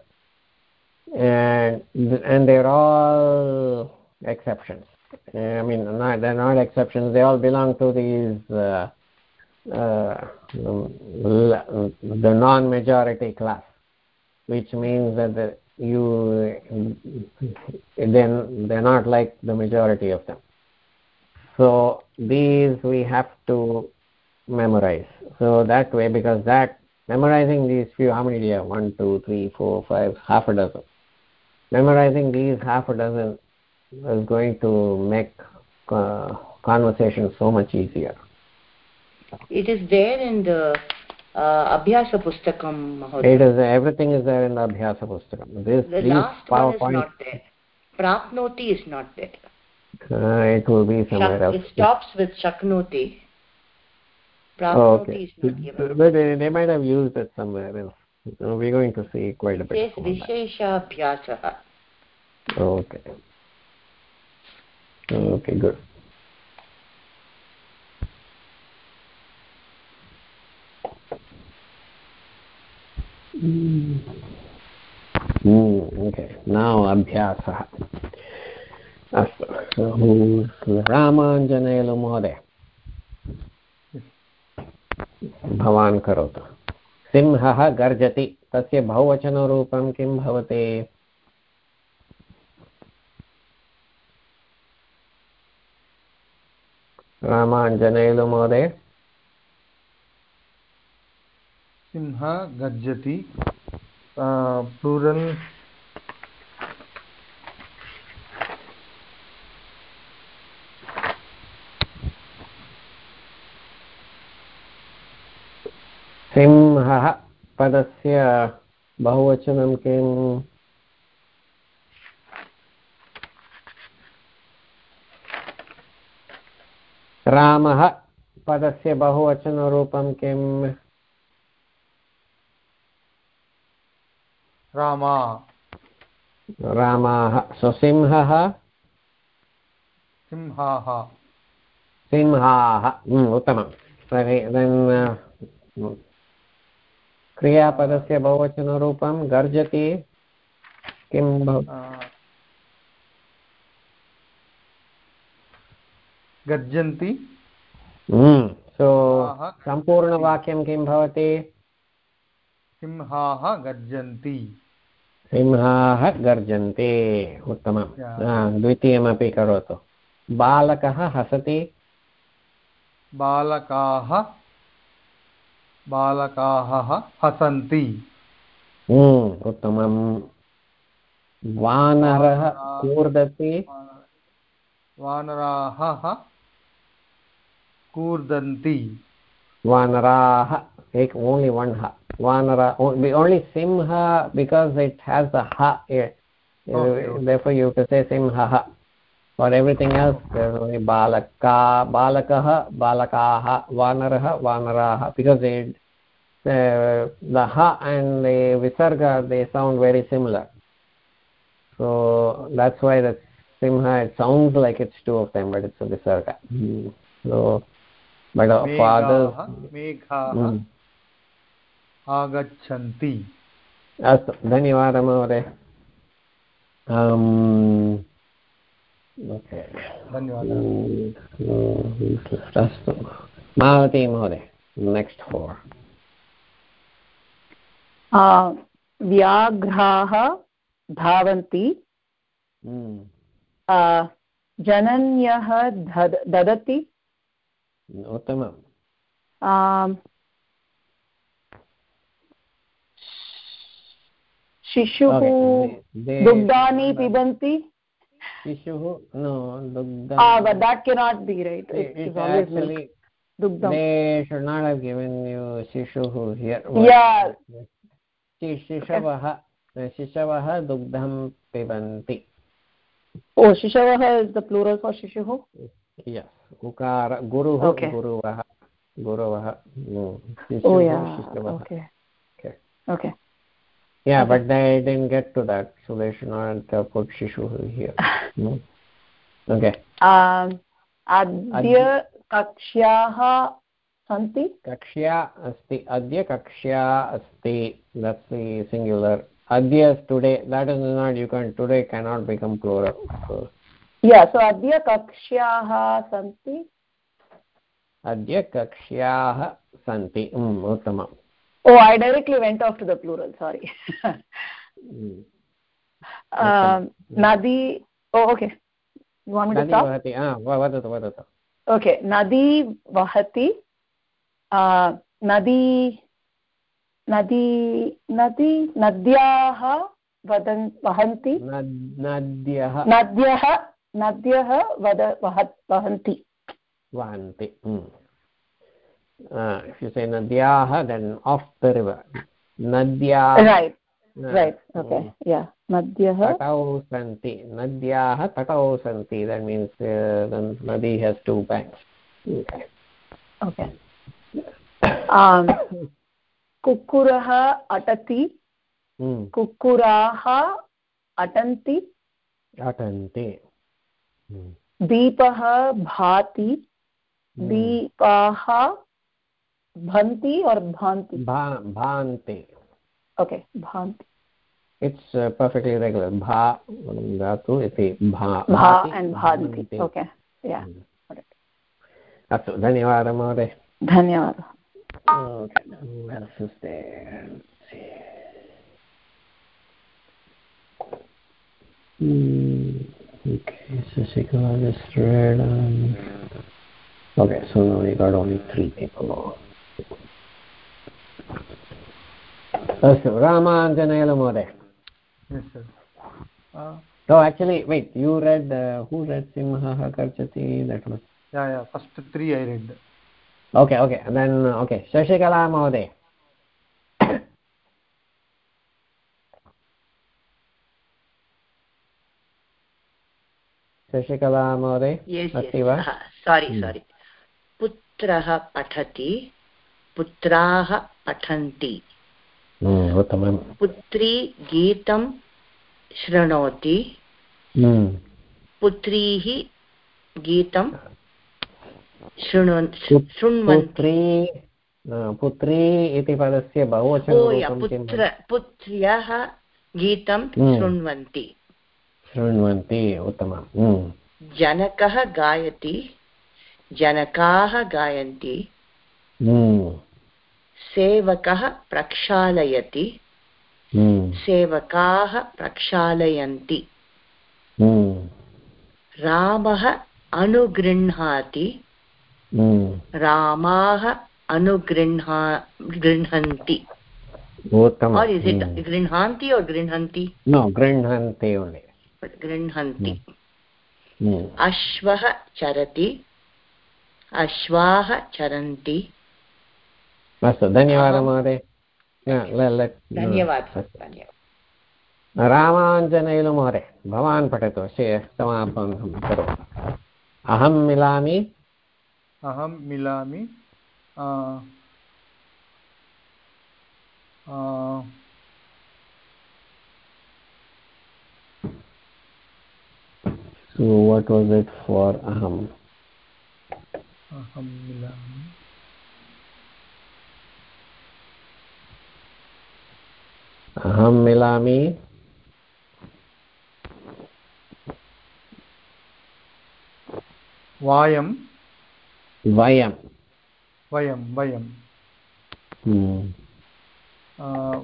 and and they're all exceptions. I mean not, they're not exceptions. They all belong to these uh, uh, the non-majority class which means that the, you then they're not like the majority of them. So these we have to memorize. So that way because that memorizing these few how many do you have? One two three four five half a dozen memorizing these half a dozen is going to make uh, conversation so much easier. It is there in the uh, abhyasa pustakam it is everything is there in the abhyasa pustakam. This the last one is not there. Prapnoti is not there. Uh, it will be somewhere Shak, else. it stops with shaknoti. Oh, okay. But they might have used it somewhere else. So we're going to see quite a bit. Visheshabhyasah. Okay. Okay, good. Mm. Mm, okay, now abhyasah. अस्तु रामाञ्जनेयलु महोदय भवान् करोतु सिंहः गर्जति। तस्य बहुवचनरूपं किं भवति? रामाञ्जनेलु महोदय। Singh गर्जति। Plural सिंहः पदस्य बहुवचनं किम्? रामः पदस्य बहुवचनरूपं किम्? रामा। रामाः सो सिंहाः। सिंहाः। उत्तमं तर्हि क्रियापदस्य बहुवचनरूपं गर्जति। किं गर्जन्ति? सो सम्पूर्णवाक्यं किं भवति? सिंहाः गर्जन्ति। सिंहाः गर्जन्ते। उत्तमं द्वितीयमपि करोतु। बालकः हसति। बालकाः बालकाः हसन्ति। हम्म, उत्तमं वानरः कूर्दति। वानराः कूर्दन्ति। वानराः एक ओन्लि वन् ह। वानरा ओन्लि सिंह बिकास् इट् हेस् अ ह therefore you can say simha for everything else there's only balaka balakah balakaah vanarah vanaraah because they uh, the ha and the visarga they sound very similar so that's why the simha it sounds like it's two of them but it's a visarga mm. so but uh, fathers मेघाः आगच्छन्ति अस्तु धन्यवादः महोदय अस्तु मावती महोदय next four व्याघ्राः धावन्ति। जनन्यः ददति। उत्तमम्। शिशुः दुग्धानि पिबन्ति। Ishu, no, dugdam. Ah, but that cannot be right. It, it, it. They should not have given you Shishuhu here. Yeah. Shishavah. Uh, Shishavah dugdham pibanti. Oh, Shishavah is the plural for Shishuhu? Yes. Ukara, Guruhu, okay. Guruvaha. Guruvaha. No. Shishuhu, oh, yeah. Okay. Okay. Okay. Yeah, but they didn't get to that, so they should not have put here. no? okay um adya कक्ष्याः सन्ति कक्ष्या अस्ति अद्य कक्ष्या अस्ति that's the singular adya is today that is not you can today cannot become plural so yeah so adya कक्ष्याः सन्ति अद्य कक्ष्याः सन्ति उत्तमम् oh i directly went off to the plural sorry um, nadi oh okay you want me to stop वहति वदतु वदतु okay नदी वहति नदी नदी नदी नद्याः वदन् वहन्ति नद्यः नद्यः नद्यः वद वह वहन्ति वहन्ति if you say nadyaah then off the river nadyaah right right okay yeah नद्यः तटौ सन्ति नद्याः तटौ सन्ति. देट् मीन्स् uh, नदी हेस् टु बेङ्क्स् ओके कुक्कुरः अटति hmm. कुक्कुराः अटन्ति अटन्ति. Hmm. दीपः भाति hmm. दीपाः भन्ति और् भान्ति. भान्ति. ओके भान्ति. it's uh, perfectly regular bha dhatu iti bha bha and bhanti okay yeah अस्तु धन्यवादः महोदय धन्यवादः okay who else is there Hmm. Okay, so Shikala just read. Um, okay, so now we got only three people. अस्तु रामाञ्जनेयलु महोदय yes sir uh, so actually wait you read uh, who read simhah karchati that was yeah yeah first three i read okay okay and then uh, okay shashikala mहोदय Sasikala महोदय अस्ति वा सारी सारी पुत्रः पठति पुत्राः पठन्ति उत्तमं पुत्री गीतं शृणोति। पुत्रीः गीतं शृण्वन्। शृण्वन्ति पुत्री इति पदस्य बहुवचनं पुत्र पुत्र्यः गीतं हम्म। शृण्वन्ति। शृण्वन्ति उत्तमं जनकः गायति जनकाः गायन्ति। सेवकः प्रक्षालयति सेवकाः प्रक्षालयन्ति रामः अनुगृह्णाति रामाः अनुगृह्णा गृह्णन्ति or is it mm. grinhanti or grinhanti no grinhanti only but grinhanti mm. ashvah charati ashvah charanti अस्तु धन्यवादः महोदय धन्यवादः रामाञ्जनेयलु महोदय भवान् पठतु शे- समापनं करोतु अहं मिलामि अहं मिलामि आ, आ, so what was it for aham अहं मिलामि अहं मिलामि। वायं वयं वयं वयं Hmm.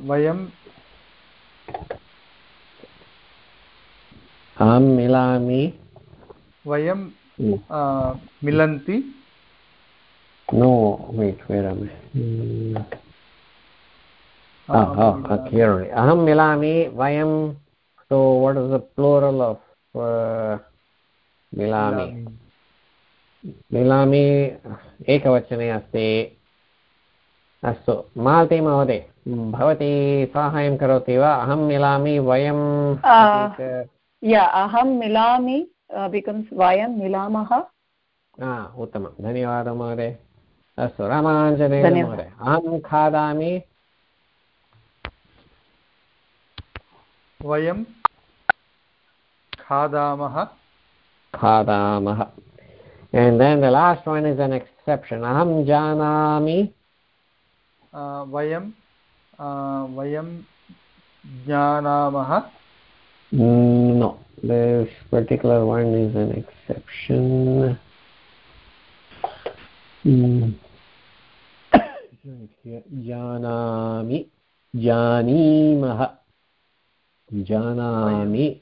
वयं अहं मिलामि। वयं Hmm. मिलन्ति। no wait where am i Hmm. ah, अहं oh, मिलामि। okay, here only. aham milami vayam so what is the plural of uh, milami मिलामि एकवचने अस्ति। अस्तु मालती महोदय भवती साहाय्यं करोति वा? अहं मिलामि वयं Uh, या अहं मिलामि बिकम्स् वयं मिलामः। हा, उत्तमं। धन्यवादः महोदय। अस्तु। महोदय। अहं खादामि वयं खादामः खादामः and then the last one is an exception aham janami आ, वयं आ, वयं जानामः Mm, no this particular one is an exception mm. Right here. janami janimah जानामि।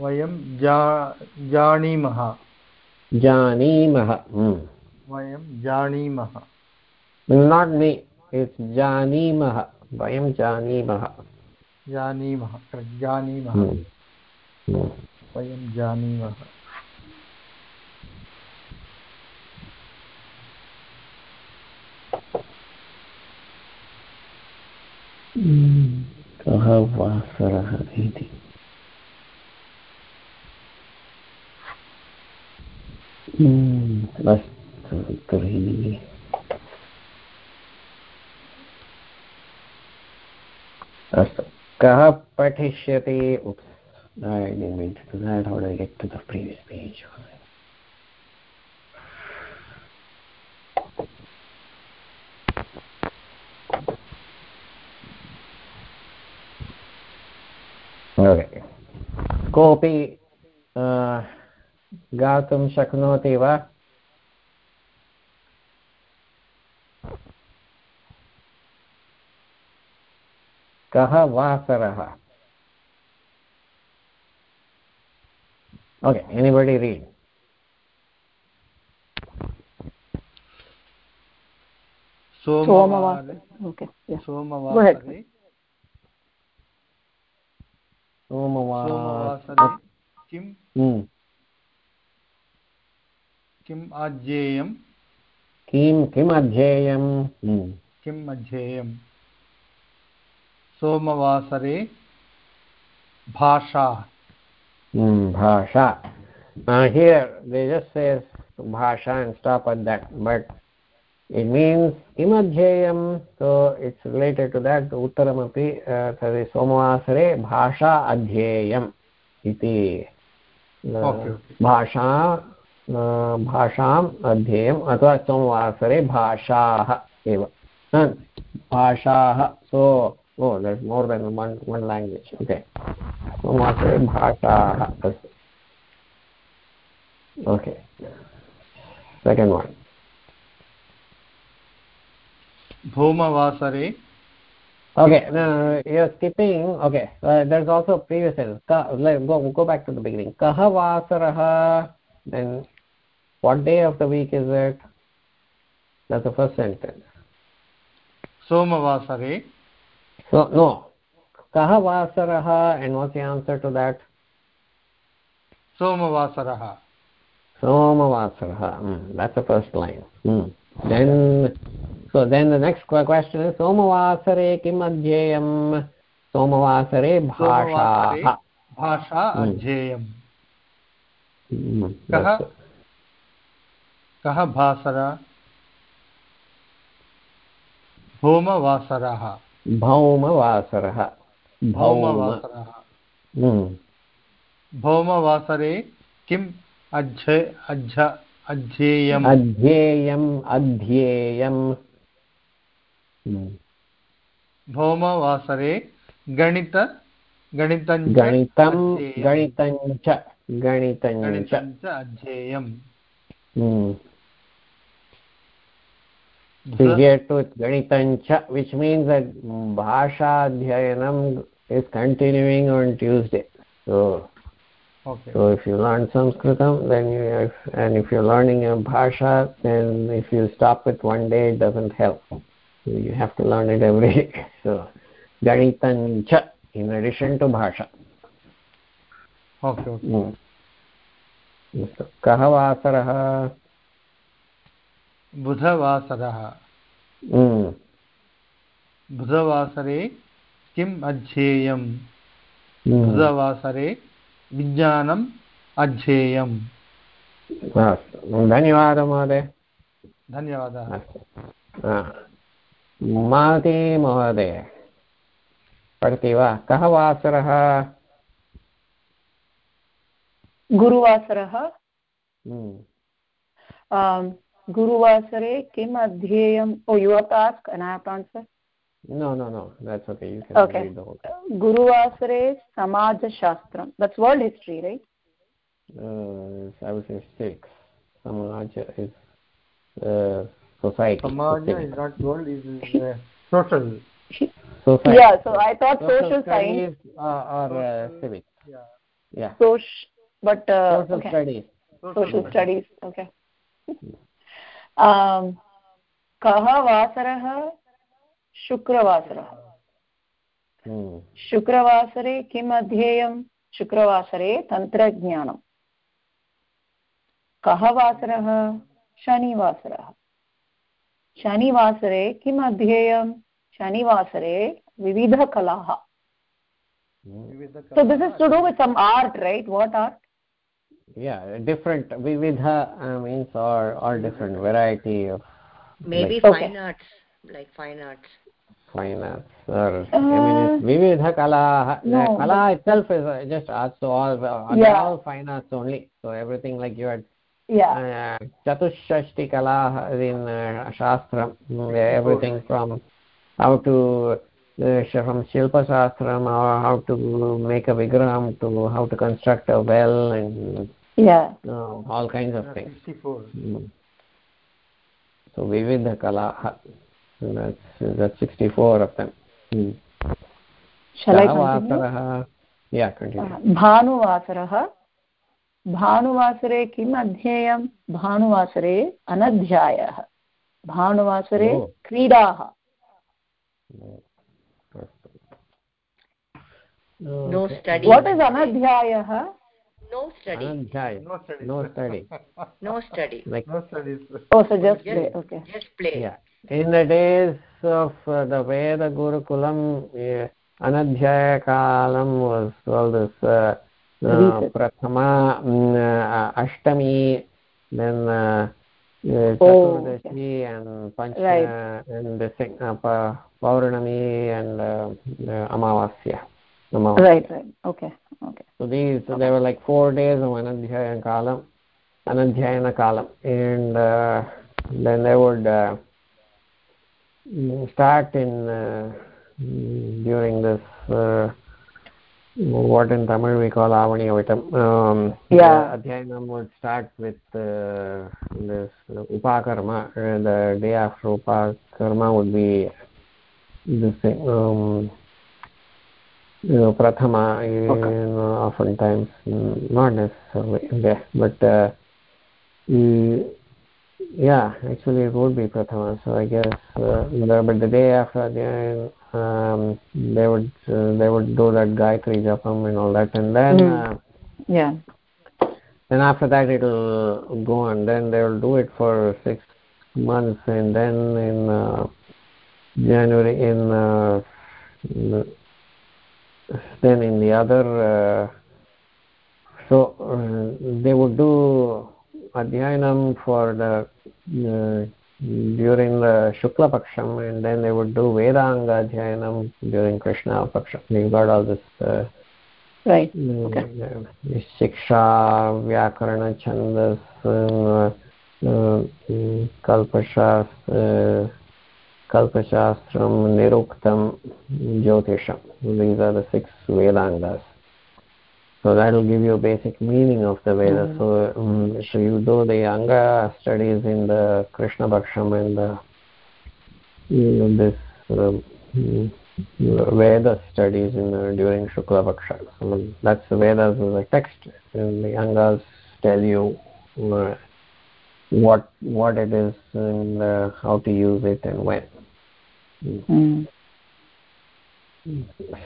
वयं जा जानीमः। जानीमः हम्म। वयं जानीमः। नाट् मे इट्स् जानीमः वयं जानीमः। जानीमः जानीमः। हम्म, हम्म। वयं जानीमः। कः वासरः इति अस्तु तर्हि अस्तु कः पठिष्यति mean to do that. How do I get to the previous page? कोऽपि गातुं शक्नोति वा? कः वासरः? ओके एनिबडि रीड् सोमवासरे। सोमवासरे। किं? किम् अध्येयं किं किम् अध्येयं भाषा। भाषा? भाषा in stop in it means imadhyayam so it's related to that uttaram api tade somavasare bhasha adhyayam iti bhasha भाषाम् अध्येयम् अथवा सोमवासरे भाषाः एव भाषाः so oh that more than one one language okay सोमवासरे भाषाः अस्तु okay second one bhumavasare. Okay uh, you're skipping okay uh, there's also previous sentence. Go, go back to the beginning. Kaha vasarah then what day of the week is it? That's the first sentence. Somavasare. So no. Kaha vasarah and what's the answer to that? Somavasarah somavasarah mm, that's the first line. Mm. then so then the next question सोमवासरे किम् अध्येयं सोमवासरे भाषाः भाषा अध्येयं कः कः भासर भौमवासरः भौमवासरः भौमवासरः भौमवासरे किम् अध्य अध्य अध्येयम् अध्येयम् अध्येयम् भौमवासरे गणित गणितञ्च गणितं अध्येयम्। गणितञ्च गणितञ्च गणितञ्च अध्येयम् Mm. So here too it's ganitancha which means that bhasha adhyayanam is continuing on Tuesday. So Okay. so if you learn Sanskritam then you if, and if you're learning a bhasha then if you stop it one day it doesn't help. So you have to learn it every day. So ganitancha in addition to bhasha. Okay. okay. Mm. कः वासरः बुधवासरः Mm. बुधवासरे किम् अध्येयम् Mm. बुधवासरे विज्ञानम् अध्येयम् अस्तु धन्यवादः महोदय धन्यवादः हा। मालती महोदय पठति वा कः वासरः गुरुवासरः Hmm. um, गुरुवासरे किम् अध्येयम् ओ you have task and I have to answer No, no, no. That's okay. You can Okay. read the whole thing. गुरुवासरे समाजशास्त्रं that's world history right Uh, I would say six. Samaja is uh, society. Samaja is not world, is uh, social. Society. yeah so I thought social, social science studies uh, or uh, civic. Yeah. Yeah. social but uh, Social okay studies. social studies okay um, कः वासरः शुक्रवासरः Hmm. शुक्रवासरे किम् अध्येयं शुक्रवासरे तन्त्रज्ञानं कः वासरः शनिवासरः शनिवासरे किम् अध्येयं शनिवासरे विविधकलाः so this is to do with some art right what art Yeah, different. Vividha uh, means all, all different variety of maybe Okay. fine arts like fine arts fine arts or I mean it's vividha kala. no, kala itself is uh, just arts, so all uh, they're Yeah. all fine arts only. So everything like you had yeah uh, chatushashti kala in uh, shastra, mm, everything from how to uh, sh- from shilpa shastram or how to make a vigraham to how to construct a well and yeah uh, all kinds of things. 64. Mm. So vividha kala. That's that's 64 of them. Mm. shall i Kah continue vasarah? Yeah, continue. भानुवासरः भानुवासरे किम् अध्येयं? भानुवासरे अनध्यायः। भानुवासरे क्रीडाः। What is अनध्यायः in this uh, Recess. Prathama, mm, uh, Ashtami, then uh, uh, Oh, Chaturdashi and Panch Right. uh, and the uh, Pa- Paurnami and uh, uh, Amavasya. Amavasya. right right okay okay So these there were like four days of Anadhyayana Kalam, Anadhyayana Kalam, and uh, then they would uh, start in uh, during this uh, what in Tamil we call Avani Avitam. Um, Yeah. The Adhyayanam would start with uh, this Upakarma. Uh, the day after Upakarma would be the same. Um, you know, prathama you know, oftentimes not necessarily there but uh, yeah actually it would be prathama so i guess uh, but the day after the um, they would uh, they would do that gayatri japam and all that. And then Mm. uh, yeah. then after that it'll go and then they'll do it for six months. And then in uh, january in, uh, in then in the other uh, so uh, they would do adhyayanam for the uh, during the Shukla Paksham and then they would do Vedanga Dhyanam during Krishna Paksham. You've got all this uh, right. Okay. Uh, Shiksha, Vyakarana, Chandas, um, uh, Kalpashastram, Niruktam, Jyotisham. These are the six Vedangas so that will give you a basic meaning of the Vedas. So, um, so you do the Anga studies in the Krishna Paksham and the, you know, this um, mm, Veda studies in the, during Shukla Paksha. So that's the Vedas as a text, and the Angas tell you uh, what what it is and uh, how to use it and when. mm.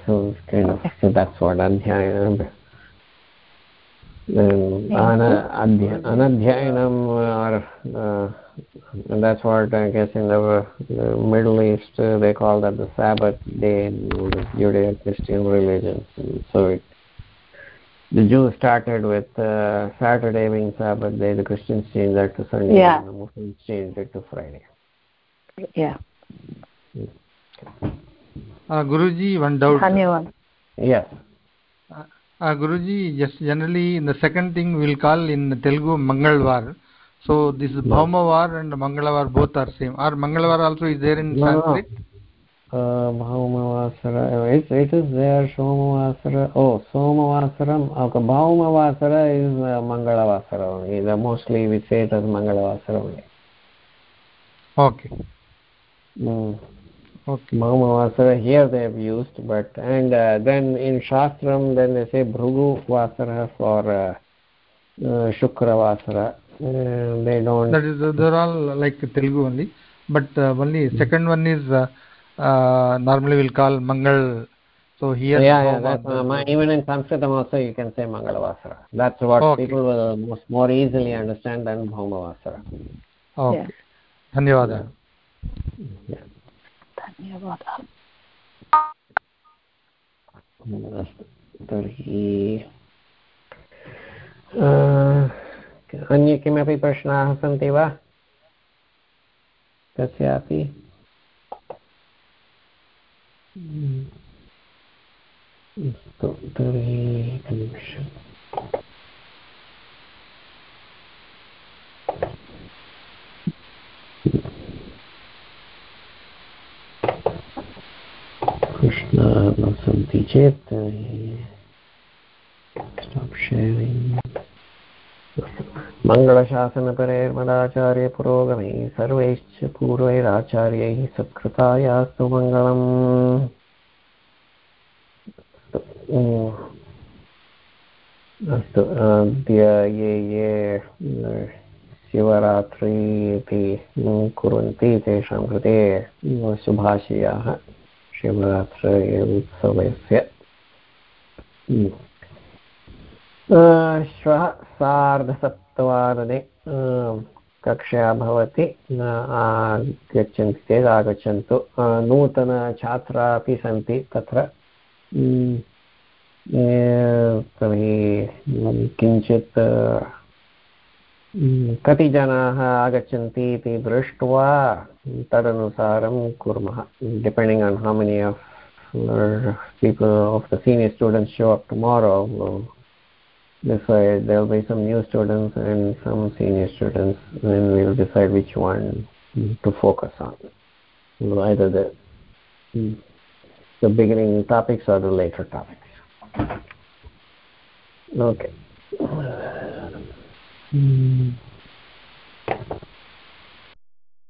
So kind of so that's what Adhyayana. Ana, adhy, anadhyayanam or uh, and that's what I guess in the, the Middle East uh, they call that the Sabbath day in the Judeo-Christian religions. And so it, the Jews started with uh, Saturday being Sabbath day, the Christians changed that to Sunday, Yeah. and the Muslims changed it to Friday. yeah uh, guruji one doubt dhanyawad Yes. Uh, guruji just generally in the second thing we'll call in telugu mangalvar so this is bhaumavar and mangalvar both are same or mangalvar also is there in No, no. sanskrit Uh, Bhaumavasara, it, it is there, Somavasara, oh, Somavasaram, okay, Bhaumavasara is uh, Mangalavasara only, the, mostly we say it as Mangalavasara only. okay Mm. Okay. Mama Vasara, here they have used, but, and uh, then in Shastram, then they say Bhrugu Vasara for uh, uh, Shukra Vasara. Uh, they don't... That is, uh, they're all like Telugu only, but uh, only mm -hmm. second one is uh, uh, normally we'll call Mangal. So here... Yeah, yeah, that's, uh, my, even in sanskrit also you can say Mangala Vasara. That's what okay. people will most, more easily understand than bhoma Vasara. Okay. Yeah. धन्यवादः yeah. धन्यवादः तर्हि अन्ये किमपि प्रश्नाः सन्ति वा? कस्यापि? अस्तु तर्हि एकनिमिषम्। प्रश्नाः न सन्ति चेत् मङ्गलशासनपरेर्मदाचार्य पुरोगमैः सर्वैश्च पूर्वैराचार्यैः सत्कृतायास्तु मङ्गलम् अस्तु अद्य ये ये शिवरात्रि इति कुर्वन्ति तेषां कृते शुभाशयाः शिवरात्रि उत्सवस्य Mm. श्वः सार्धसप्तवादने कक्षा भवति। आगच्छन्ति चेत् आगच्छन्तु। नूतनछात्राः अपि सन्ति तत्र। तर्हि किञ्चित् कति जनाः आगच्छन्ति इति दृष्ट्वा तदनुसारं कुर्मः depending on how many of uh, people of the senior students show up tomorrow we'll decide there'll be some new students and some senior students and we'll decide which one to focus on either the the beginning topics or the later topics okay Mm.